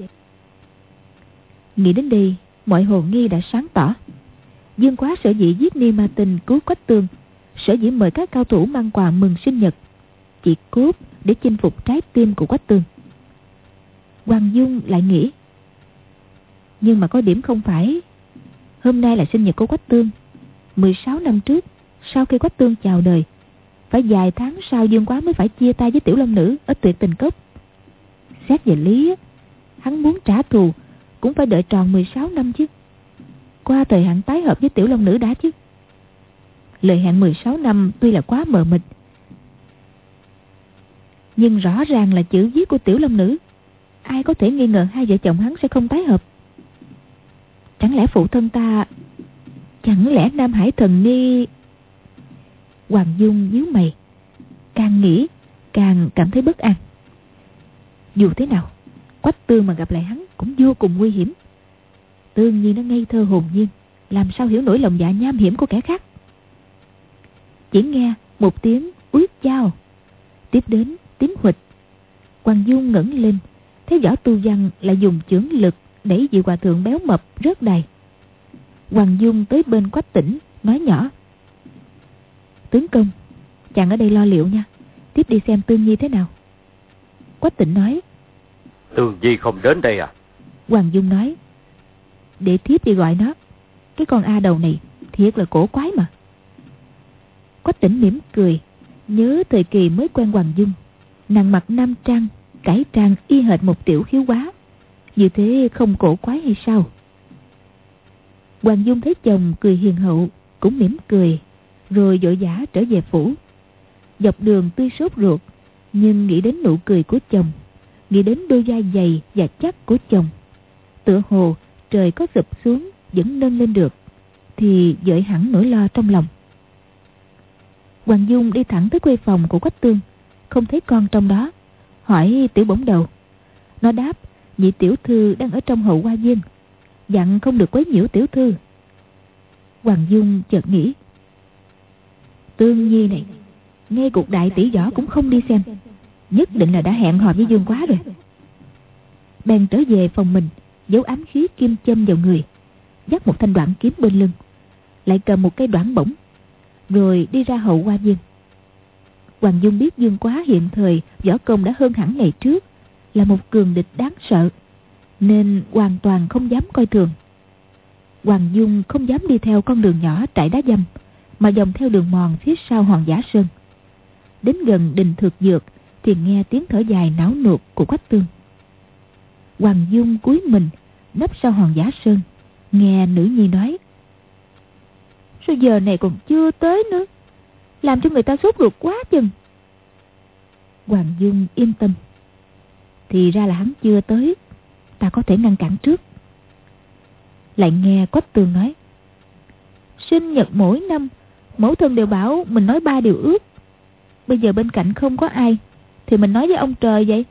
Nghĩ đến đây, Mọi hồ nghi đã sáng tỏ. Dương Quá sở dĩ giết Ni Ma Tình cứu Quách Tương, Sở dĩ mời các cao thủ mang quà mừng sinh nhật, Chỉ cốt để chinh phục trái tim của Quách Tương. Hoàng Dung lại nghĩ, Nhưng mà có điểm không phải. Hôm nay là sinh nhật của Quách Tương. 16 năm trước sau khi Quách Tương chào đời, Phải vài tháng sau Dương Quá mới phải chia tay với Tiểu Long Nữ Ở tuyệt tình cốc. Xét về lý Hắn muốn trả thù Cũng phải đợi tròn 16 năm chứ. Qua thời hạn tái hợp với Tiểu Long Nữ đã chứ. Lời hẹn 16 năm tuy là quá mờ mịt, Nhưng rõ ràng là chữ viết của Tiểu Long Nữ. Ai có thể nghi ngờ hai vợ chồng hắn sẽ không tái hợp? Chẳng lẽ phụ thân ta, Chẳng lẽ Nam Hải Thần Ni Hoàng Dung nhíu mày. Càng nghĩ, Càng cảm thấy bất an. Dù thế nào, Quách tương mà gặp lại hắn Cũng vô cùng nguy hiểm. Tương nhiên nó ngây thơ hồn nhiên, Làm sao hiểu nổi lòng dạ nham hiểm của kẻ khác? Chỉ nghe một tiếng uyết dao Tiếp đến tiếng huỵch. Hoàng Dung ngẩng lên, Thấy võ tu văn lại dùng chưởng lực Đẩy vị hòa thượng béo mập rớt đài. Hoàng Dung tới bên quách tỉnh, Nói nhỏ. Tướng công Chàng ở đây lo liệu nha. Tiếp đi xem Tương Nhi thế nào. Quách tỉnh nói. Tương Nhi không đến đây à? Hoàng Dung nói. Để thiếp đi gọi nó. Cái con A đầu này Thiệt là cổ quái mà. Quách tỉnh mỉm cười Nhớ thời kỳ mới quen Hoàng Dung. Nàng mặc nam trang Cải trang y hệt một tiểu khiếu quá. Như thế không cổ quái hay sao? Hoàng Dung thấy chồng cười hiền hậu Cũng mỉm cười rồi vội vã trở về phủ. Dọc đường tươi sốt ruột, Nhưng nghĩ đến nụ cười của chồng, Nghĩ đến đôi da dày và chắc của chồng, Tựa hồ trời có sụp xuống Vẫn nâng lên được, Thì dợi hẳn nỗi lo trong lòng. Hoàng Dung đi thẳng tới quê phòng của Quách Tương, Không thấy con trong đó, Hỏi tiểu bổng đầu. Nó đáp, Nhị tiểu thư đang ở trong hậu hoa viên, dặn không được quấy nhiễu tiểu thư. Hoàng dung chợt nghĩ tương nhi này. Ngay cuộc đại tỷ võ cũng không đi xem. Nhất định là đã hẹn hò với dương quá rồi. Bèn trở về phòng mình, giấu ám khí kim châm vào người, dắt một thanh đoạn kiếm bên lưng, lại cầm một cây đoạn bổng, rồi đi ra hậu hoa viên. Hoàng dung biết dương quá hiện thời võ công đã hơn hẳn ngày trước, là một cường địch đáng sợ, nên hoàn toàn không dám coi thường. Hoàng dung không dám đi theo con đường nhỏ trải đá dâm mà dòng theo đường mòn phía sau hòn giả sơn. Đến gần đình thực dược thì nghe tiếng thở dài náo nuột của quách tương. Hoàng dung cúi mình, nấp sau hòn giả sơn, nghe nữ nhi nói, sao giờ này còn chưa tới nữa? Làm cho người ta sốt ruột quá chừng. Hoàng dung yên tâm. Thì ra là hắn chưa tới, ta có thể ngăn cản trước. Lại nghe quách tường nói, sinh nhật mỗi năm mẫu thân đều bảo, mình nói ba điều ước. Bây giờ bên cạnh không có ai, thì mình nói với ông trời vậy?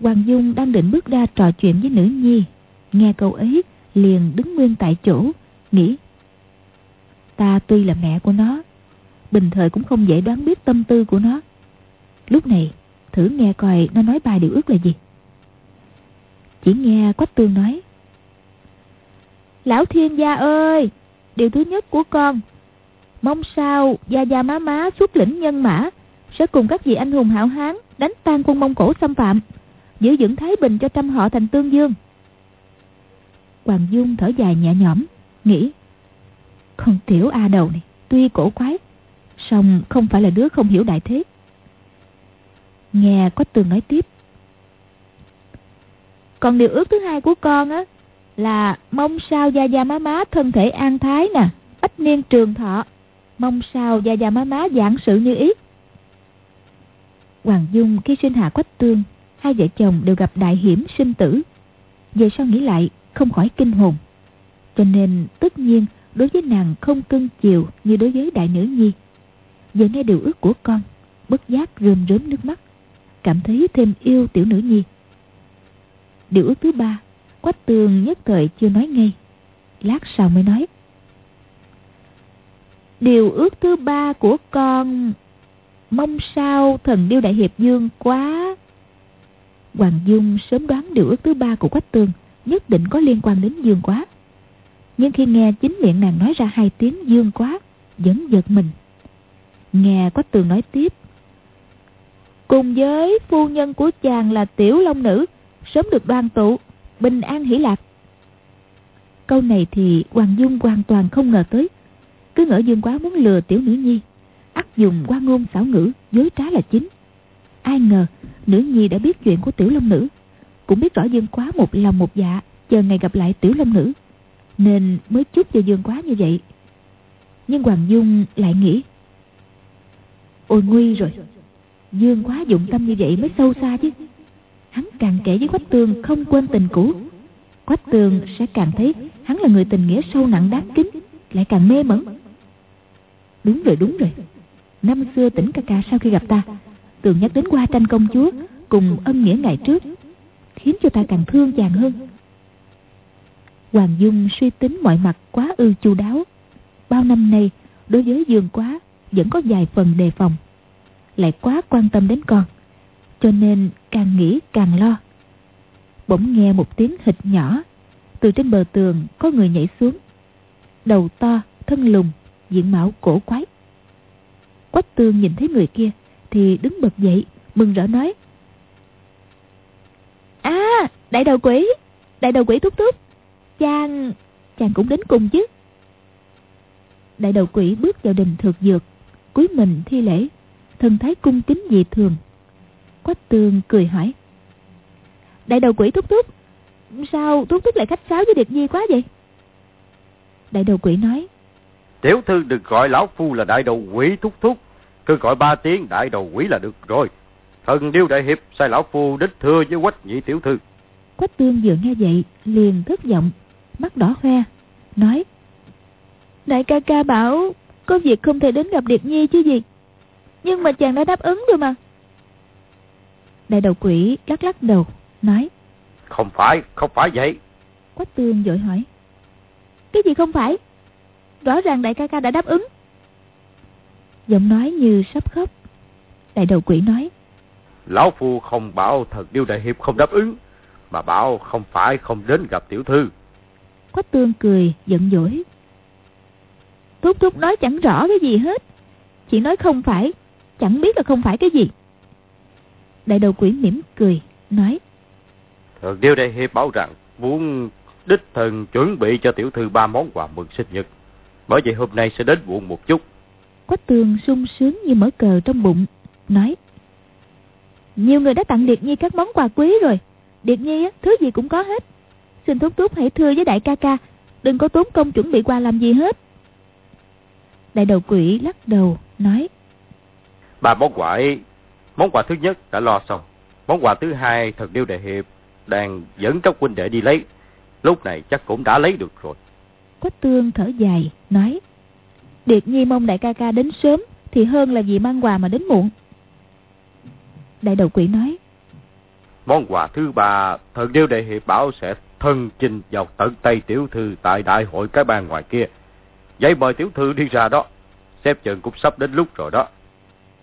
Hoàng dung đang định bước ra trò chuyện với nữ nhi, nghe câu ấy, liền đứng nguyên tại chỗ, nghĩ, ta tuy là mẹ của nó, bình thời cũng không dễ đoán biết tâm tư của nó. Lúc này, thử nghe coi nó nói ba điều ước là gì. Chỉ nghe Quách Tương nói, Lão thiên gia ơi, Điều thứ nhất của con Mong sao gia gia má má xuất lĩnh nhân mã Sẽ cùng các vị anh hùng hảo hán Đánh tan quân Mông Cổ xâm phạm Giữ vững Thái Bình cho trăm họ thành tương dương Hoàng Dung thở dài nhẹ nhõm Nghĩ Con tiểu A đầu này Tuy cổ quái song không phải là đứa không hiểu đại thế Nghe Quách Tường nói tiếp còn điều ước thứ hai của con á là mong sao gia gia má má thân thể an thái nè, ít niên trường thọ. Mong sao gia gia má má giảng sự như ý. Hoàng Dung khi sinh hạ quách tương, hai vợ chồng đều gặp đại hiểm sinh tử. Về sau nghĩ lại, không khỏi kinh hồn. Cho nên tất nhiên đối với nàng không cưng chiều như đối với đại nữ nhi. Giờ nghe điều ước của con, bất giác rơm rớm nước mắt, cảm thấy thêm yêu tiểu nữ nhi. Điều ước thứ ba, Quách tương nhất thời chưa nói ngay. Lát sau mới nói. Điều ước thứ ba của con. Mong sao thần điêu đại hiệp dương quá. Hoàng Dung sớm đoán điều ước thứ ba của Quách Tương Nhất định có liên quan đến dương quá. Nhưng khi nghe chính miệng nàng nói ra hai tiếng dương quá, Vẫn giật mình. Nghe Quách Tường nói tiếp, Cùng với phu nhân của chàng là tiểu long nữ, Sớm được đoàn tụ, Bình an hỷ lạc. Câu này thì Hoàng Dung hoàn toàn không ngờ tới. Cứ ngỡ Dương Quá muốn lừa tiểu nữ nhi. Ắt dùng qua ngôn xảo ngữ, dối trá là chính. Ai ngờ, nữ nhi đã biết chuyện của tiểu long nữ. Cũng biết rõ dương quá một lòng một dạ chờ ngày gặp lại tiểu long nữ. Nên mới chúc cho dương quá như vậy. Nhưng hoàng dung lại nghĩ, ôi nguy rồi. Dương quá dụng tâm như vậy mới sâu xa chứ. Hắn càng kể với quách tường không quên tình cũ. Quách tường sẽ càng thấy hắn là người tình nghĩa sâu nặng đáng kính, lại càng mê mẩn đúng rồi đúng rồi. Năm xưa tỉnh ca ca sau khi gặp ta Tường nhắc đến qua tranh công chúa Cùng ân nghĩa ngày trước Khiến cho ta càng thương chàng hơn. Hoàng Dung suy tính mọi mặt quá ư chu đáo. Bao năm nay Đối với Dương Quá Vẫn có vài phần đề phòng Lại quá quan tâm đến con Cho nên càng nghĩ càng lo. Bỗng nghe một tiếng hịch nhỏ Từ trên bờ tường Có người nhảy xuống Đầu to, thân lùng Diện mạo cổ quái. Quách tương nhìn thấy người kia Thì đứng bật dậy, Mừng rỡ nói À đại đầu quỷ, Đại đầu quỷ thúc thúc, Chàng Chàng cũng đến cùng chứ? Đại đầu quỷ bước vào đình thược dược, cúi mình thi lễ, Thần thái cung kính dị thường. Quách tương cười hỏi, Đại đầu quỷ thúc thúc, Sao thúc thúc lại khách sáo với điệp Nhi quá vậy? Đại đầu quỷ nói Tiểu thư đừng gọi lão phu là đại đầu quỷ thúc thúc. Cứ gọi ba tiếng đại đầu quỷ là được rồi. Thần điêu đại hiệp sai lão phu đích thưa với quách nhị tiểu thư. Quách tương vừa nghe vậy liền thất vọng, mắt đỏ hoe, nói. Đại ca ca bảo có việc không thể đến gặp Điệp Nhi chứ gì. Nhưng mà chàng đã đáp ứng rồi mà. Đại đầu quỷ lắc lắc đầu, nói. Không phải, không phải vậy. Quách tương vội hỏi. Cái gì không phải? Rõ ràng đại ca ca đã đáp ứng. Giọng nói như sắp khóc. Đại đầu quỷ nói Lão Phu không bảo thật điêu đại hiệp không đáp ứng Mà bảo không phải không đến gặp tiểu thư. Quách tương cười giận dỗi. Thúc thúc nói chẳng rõ cái gì hết. Chỉ nói không phải Chẳng biết là không phải cái gì. Đại đầu quỷ mỉm cười Nói Thật điêu đại hiệp bảo rằng Muốn đích thần chuẩn bị cho tiểu thư ba món quà mừng sinh nhật bởi vậy hôm nay sẽ đến muộn một chút. Quách tường sung sướng như mở cờ trong bụng Nói. Nhiều người đã tặng Điệt Nhi các món quà quý rồi. Điệt Nhi thứ gì cũng có hết. Xin thúc thúc hãy thưa với đại ca ca Đừng có tốn công chuẩn bị quà làm gì hết. Đại đầu quỷ lắc đầu Nói. Ba món quà ấy Món quà thứ nhất đã lo xong. Món quà thứ hai thật điêu đại hiệp Đang dẫn các huynh đệ đi lấy. Lúc này chắc cũng đã lấy được rồi Quách tương thở dài, nói Điệt nhi mong đại ca ca đến sớm Thì hơn là vì mang quà mà đến muộn. Đại đầu quỷ nói Món quà thứ ba Thần điêu đại hiệp bảo sẽ thân chinh vào tận tay tiểu thư Tại đại hội cái bàn ngoài kia. Vậy mời tiểu thư đi ra đó Xếp chừng cũng sắp đến lúc rồi đó.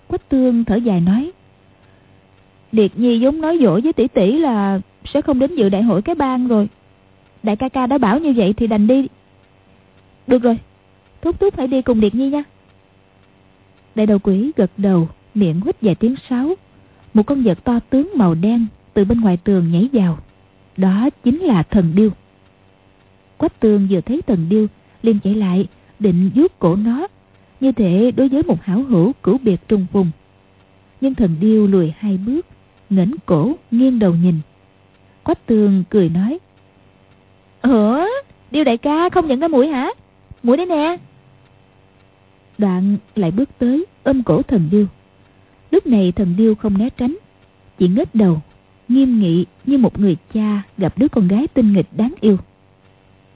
Quách tương thở dài nói Điệt nhi giống nói dỗi với tỷ tỷ là Sẽ không đến dự đại hội cái bang rồi. Đại ca ca đã bảo như vậy thì đành đi được rồi, Thúc Thúc hãy đi cùng Điệt Nhi nha. Đại đầu quỷ gật đầu, miệng hít vài tiếng sáo. Một con vật to tướng màu đen từ bên ngoài tường nhảy vào. Đó chính là thần điêu. Quách tường vừa thấy thần điêu, liền chạy lại, định vuốt cổ nó, như thể đối với một hảo hữu cửu biệt trùng phùng. Nhưng thần điêu lùi hai bước, ngẩng cổ, nghiêng đầu nhìn. Quách tường cười nói. Ủa, Điêu đại ca không nhận ra mũi hả? Mũi đây nè. Đoạn lại bước tới ôm cổ thần điêu. Lúc này thần điêu không né tránh, chỉ ngết đầu, nghiêm nghị như một người cha gặp đứa con gái tinh nghịch đáng yêu.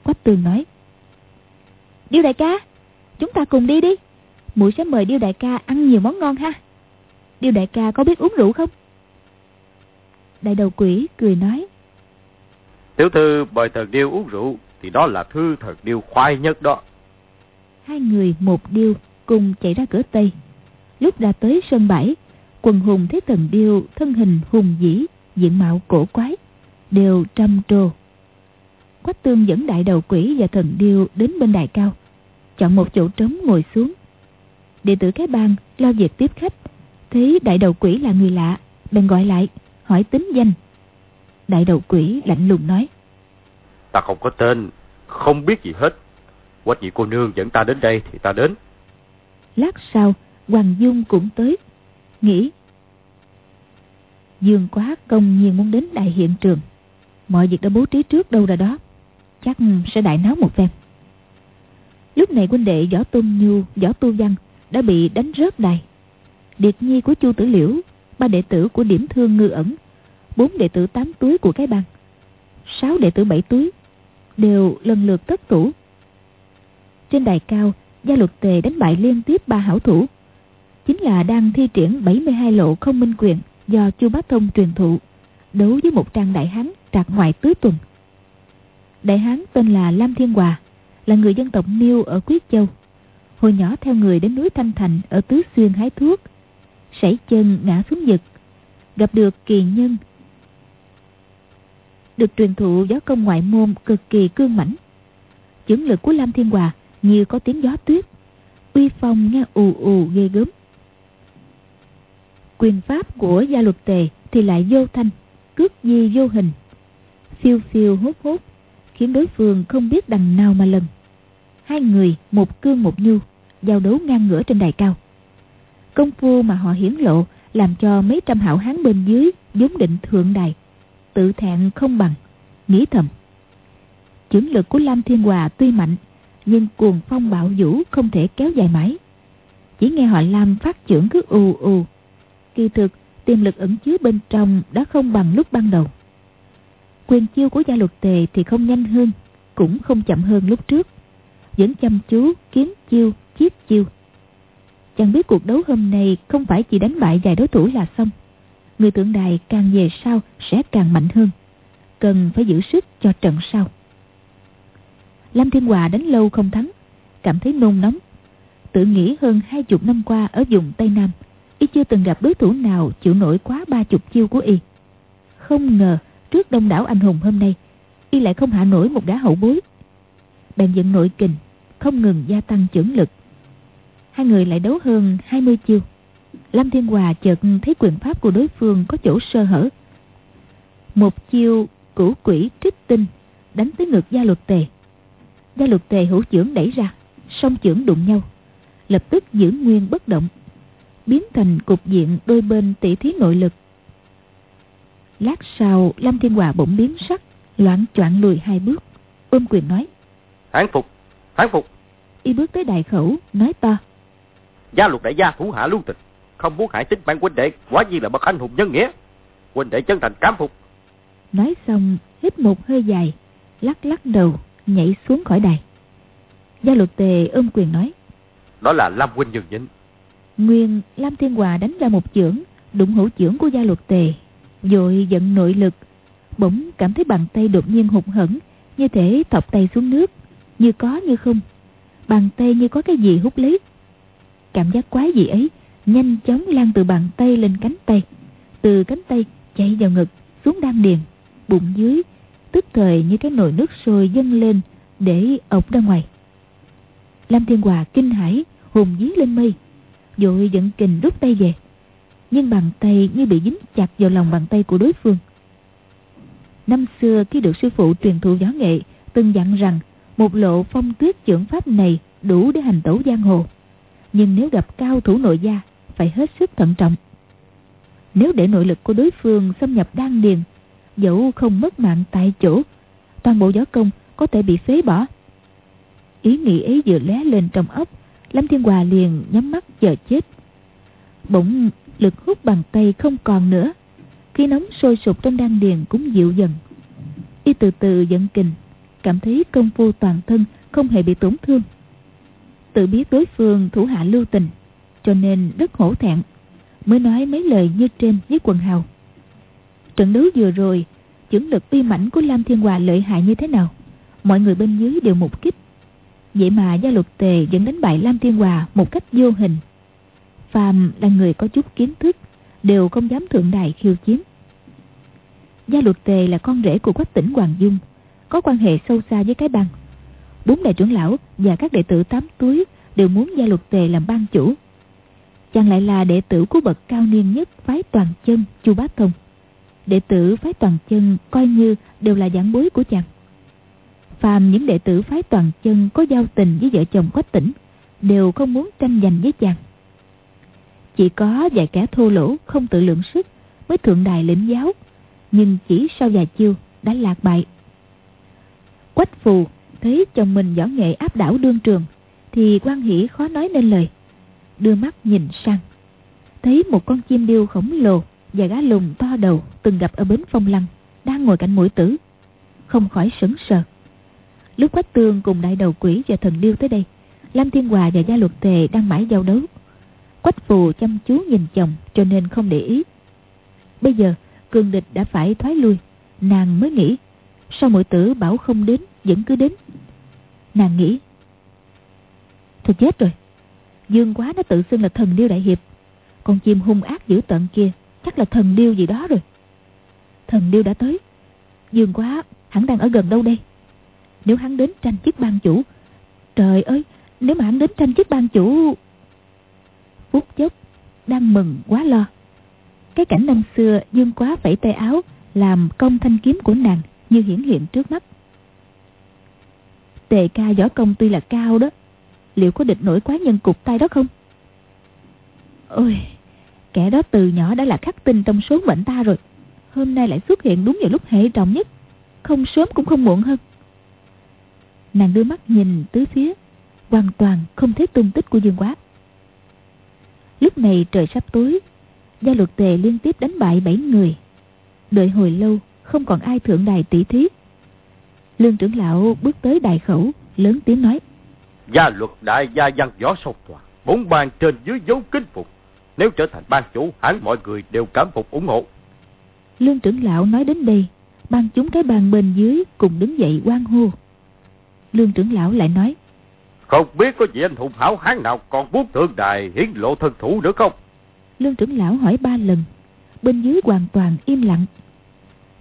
Quách tương nói. Điêu đại ca, chúng ta cùng đi đi. Mũi sẽ mời Điêu đại ca ăn nhiều món ngon ha. Điêu đại ca có biết uống rượu không? Đại đầu quỷ cười nói. Tiểu thư mời thần điêu uống rượu thì đó là thư thần điêu khoai nhất đó. Hai người một điêu cùng chạy ra cửa Tây. Lúc đã tới sân bãi, quần hùng thấy thần điêu thân hình hùng dĩ, diện mạo cổ quái, đều trầm trồ. Quách tương dẫn đại đầu quỷ và thần điêu đến bên đài cao, chọn một chỗ trống ngồi xuống. Đệ tử cái bang lo việc tiếp khách, thấy đại đầu quỷ là người lạ, bèn gọi lại, hỏi tính danh. Đại đầu quỷ lạnh lùng nói. Ta không có tên, không biết gì hết. Quách nhị cô nương dẫn ta đến đây thì ta đến. Lát sau, Hoàng Dung cũng tới. Nghĩ, Dương quá công nhiên muốn đến đại hiện trường. Mọi việc đã bố trí trước đâu ra đó. Chắc sẽ đại náo một phen. Lúc này huynh đệ Võ Tôn Nhu, Võ Tu Văn đã bị đánh rớt đài. Điệt nhi của Chu Tử Liễu, ba đệ tử của Điểm Thương Ngư ẩn, bốn đệ tử tám túi của cái bang sáu đệ tử bảy túi, đều lần lượt tất thủ. Trên đài cao, gia luật tề đánh bại liên tiếp ba hảo thủ. Chính là đang thi triển 72 lộ không minh quyền do Chu Bá Thông truyền thụ, đấu với một trang đại hán trạc ngoại tứ tuần. Đại hán tên là Lam Thiên Hòa, là người dân tộc Miêu ở Quyết Châu. Hồi nhỏ theo người đến núi Thanh Thành ở Tứ Xuyên hái thuốc, sảy chân ngã xuống vực, gặp được kỳ nhân. Được truyền thụ gió công ngoại môn cực kỳ cương mãnh. Chứng lực của Lam Thiên Hòa như có tiếng gió tuyết, uy phong nghe ù ù ghê gớm. Quyền pháp của gia luật tề thì lại vô thanh, cước di vô hình, phiêu phiêu hốt hốt, khiến đối phương không biết đằng nào mà lần. Hai người một cương một nhu, giao đấu ngang ngửa trên đài cao. Công phu mà họ hiển lộ làm cho mấy trăm hảo hán bên dưới vốn định thượng đài, tự thẹn không bằng, nghĩ thầm. chưởng lực của Lam Thiên Hòa tuy mạnh, nhưng cuồng phong bạo vũ không thể kéo dài mãi. Chỉ nghe họ Lam phát trưởng cứ ù ù. Kỳ thực, tiềm lực ẩn chứa bên trong đã không bằng lúc ban đầu. Quyền chiêu của gia luật tề thì không nhanh hơn, cũng không chậm hơn lúc trước. Vẫn chăm chú, kiếm chiêu, chiết chiêu. Chẳng biết cuộc đấu hôm nay không phải chỉ đánh bại vài đối thủ là xong. Người tượng đài càng về sau sẽ càng mạnh hơn. Cần phải giữ sức cho trận sau. Lâm Thiên Hòa đánh lâu không thắng, cảm thấy nôn nóng. Tự nghĩ hơn hai chục năm qua ở vùng Tây Nam, y chưa từng gặp đối thủ nào chịu nổi quá ba chục chiêu của y. Không ngờ trước đông đảo anh hùng hôm nay, y lại không hạ nổi một đá hậu bối. Bèn dựng nội kình, không ngừng gia tăng chưởng lực. Hai người lại đấu hơn 20 chiêu. Lâm Thiên Hòa chợt thấy quyền pháp của đối phương có chỗ sơ hở. Một chiêu cửu quỷ trích tinh đánh tới ngực gia luật tề. Gia luật tề hữu trưởng đẩy ra, song trưởng đụng nhau, lập tức giữ nguyên bất động, biến thành cục diện đôi bên tỷ thí nội lực. Lát sau, Lâm Thiên Hòa bỗng biến sắc, loạn choạng lùi hai bước, ôm quyền nói. Hán phục, hán phục. Y bước tới đại khẩu, nói to. Gia luật đại gia thủ hạ lưu tịch, không muốn hại tính mạng huynh đệ, quả nhiên là bậc anh hùng nhân nghĩa. Huynh đệ chân thành cám phục. Nói xong, hít một hơi dài, lắc lắc đầu, nhảy xuống khỏi đài. Gia luật tề ôm quyền nói. Đó là Lam huynh nhường nhịn. Nguyên Lam Thiên Hòa đánh ra một chưởng, đụng hữu chưởng của gia luật tề, rồi giận nội lực, bỗng cảm thấy bàn tay đột nhiên hụt hẫng, như thể thọc tay xuống nước, như có như không. Bàn tay như có cái gì hút lấy. Cảm giác quái gì ấy nhanh chóng lan từ bàn tay lên cánh tay, từ cánh tay chạy vào ngực, xuống đan điền, bụng dưới, tức thời như cái nồi nước sôi dâng lên để ộc ra ngoài. Lam Thiên Hòa kinh hãi, hùng dí lên mây, vội giận kình rút tay về. Nhưng bàn tay như bị dính chặt vào lòng bàn tay của đối phương. Năm xưa khi được sư phụ truyền thụ võ nghệ, từng dặn rằng một lộ phong tuyết trưởng pháp này đủ để hành tẩu giang hồ. Nhưng nếu gặp cao thủ nội gia, phải hết sức thận trọng. Nếu để nội lực của đối phương xâm nhập đan điền, dẫu không mất mạng tại chỗ, toàn bộ võ công có thể bị phế bỏ. Ý nghĩ ấy vừa lé lên trong óc, Lâm Thiên Hòa liền nhắm mắt chờ chết. Bỗng lực hút bàn tay không còn nữa. Khi nóng sôi sục trong đan điền cũng dịu dần. Y từ từ dẫn kình, cảm thấy công phu toàn thân không hề bị tổn thương. Tự biết đối phương thủ hạ lưu tình, cho nên rất hổ thẹn, mới nói mấy lời như trên với quần hào. Trận đấu vừa rồi, chứng lực uy mãnh của Lam Thiên Hòa lợi hại như thế nào? Mọi người bên dưới đều mục kích. Vậy mà gia luật tề vẫn đánh bại Lam Thiên Hòa một cách vô hình. Phàm là người có chút kiến thức, đều không dám thượng đài khiêu chiến. Gia luật tề là con rể của quách tỉnh Hoàng Dung, có quan hệ sâu xa với cái bang. Bốn đại trưởng lão và các đệ tử tám túi đều muốn gia luật tề làm ban chủ. Chàng lại là đệ tử của bậc cao niên nhất phái toàn chân Chu Bá Thông. Đệ tử phái toàn chân coi như đều là giảng bối của chàng. Phàm những đệ tử phái toàn chân có giao tình với vợ chồng quách tỉnh đều không muốn tranh giành với chàng. Chỉ có vài kẻ thô lỗ không tự lượng sức mới thượng đài lĩnh giáo, nhưng chỉ sau vài chiêu đã lạc bại. Quách phù thấy chồng mình võ nghệ áp đảo đương trường thì quan hỷ khó nói nên lời đưa mắt nhìn sang thấy một con chim điêu khổng lồ và gá lùn to đầu từng gặp ở bến phong lăng, đang ngồi cạnh mũi tử, không khỏi sững sờ. Lúc quách tương cùng đại đầu quỷ và thần điêu tới đây, lam thiên hòa và gia luật tề đang mãi giao đấu. Quách phù chăm chú nhìn chồng cho nên không để ý. Bây giờ, cường địch đã phải thoái lui, nàng mới nghĩ, sao mũi tử bảo không đến, vẫn cứ đến? Nàng nghĩ, thôi chết rồi, dương quá nó tự xưng là thần điêu đại hiệp con chim hung ác dữ tận kia chắc là thần điêu gì đó rồi. Thần điêu đã tới. Dương quá, hắn đang ở gần đâu đây? Nếu hắn đến tranh chức ban chủ, trời ơi, nếu mà hắn đến tranh chức ban chủ, phút chốc, đang mừng quá lo. Cái cảnh năm xưa, dương quá phẩy tay áo, làm công thanh kiếm của nàng như hiển hiện trước mắt. Tề ca võ công tuy là cao đó, liệu có địch nổi quá nhân cục tay đó không? Ôi kẻ đó từ nhỏ đã là khắc tinh trong số mệnh ta rồi. Hôm nay lại xuất hiện đúng vào lúc hệ trọng nhất. Không sớm cũng không muộn hơn. Nàng đưa mắt nhìn tứ phía, hoàn toàn không thấy tung tích của dương quá lúc này trời sắp tối, gia luật tề liên tiếp đánh bại bảy người. Đợi hồi lâu, không còn ai thượng đài tỷ thí. Lương trưởng lão bước tới đài khẩu, lớn tiếng nói. Gia luật đại gia văn võ sâu tòa bốn bàn trên dưới dấu kính phục nếu trở thành ban chủ hẳn mọi người đều cảm phục ủng hộ. Lương trưởng lão nói đến đây ban chúng cái bàn bên dưới cùng đứng dậy quan hô. Lương trưởng lão lại nói không biết có vị anh hùng hảo hán nào còn muốn thượng đài hiển lộ thân thủ nữa không? Lương trưởng lão hỏi ba lần bên dưới hoàn toàn im lặng.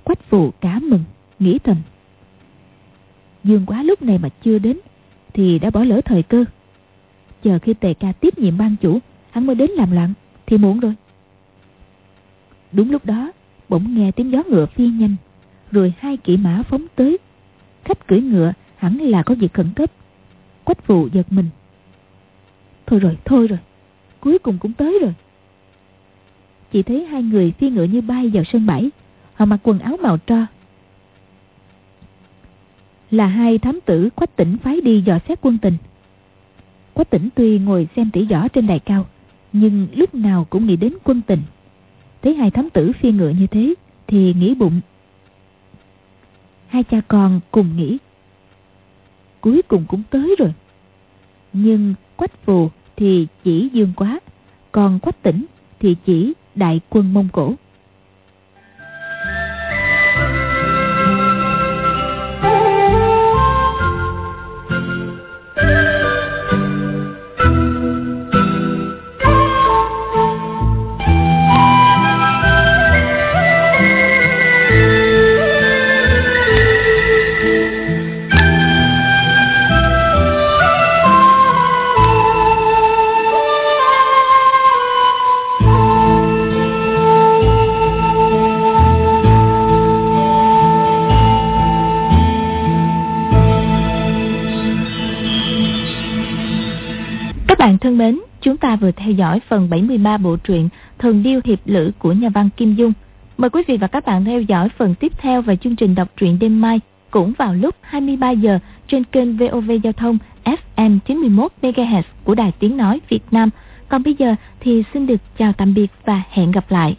Quách phù cả mừng nghĩ thầm dương quá lúc này mà chưa đến thì đã bỏ lỡ thời cơ. Chờ khi tề ca tiếp nhiệm ban chủ hắn mới đến làm loạn thì muộn rồi. Đúng lúc đó, bỗng nghe tiếng gió ngựa phi nhanh, rồi hai kỵ mã phóng tới. Khách cưỡi ngựa hẳn là có việc khẩn cấp. Quách phụ giật mình. Thôi rồi thôi rồi, cuối cùng cũng tới rồi. Chỉ thấy hai người phi ngựa như bay vào sân bãi, họ mặc quần áo màu tro. Là hai thám tử quách tỉnh phái đi dò xét quân tình. Quách tỉnh tuy ngồi xem tỉ võ trên đài cao nhưng lúc nào cũng nghĩ đến quân tình. Thấy hai thám tử phi ngựa như thế, thì nghĩ bụng. Hai cha con cùng nghĩ. Cuối cùng cũng tới rồi. Nhưng quách phù thì chỉ dương quá, còn quách tỉnh thì chỉ đại quân mông cổ. thân mến, chúng ta vừa theo dõi phần 73 bộ truyện Thần Điêu Hiệp Lữ của nhà văn Kim Dung. Mời quý vị và các bạn theo dõi phần tiếp theo và chương trình đọc truyện đêm mai cũng vào lúc 23 giờ trên kênh VOV Giao thông FM 91 MHz của Đài Tiếng Nói Việt Nam. Còn bây giờ thì xin được chào tạm biệt và hẹn gặp lại.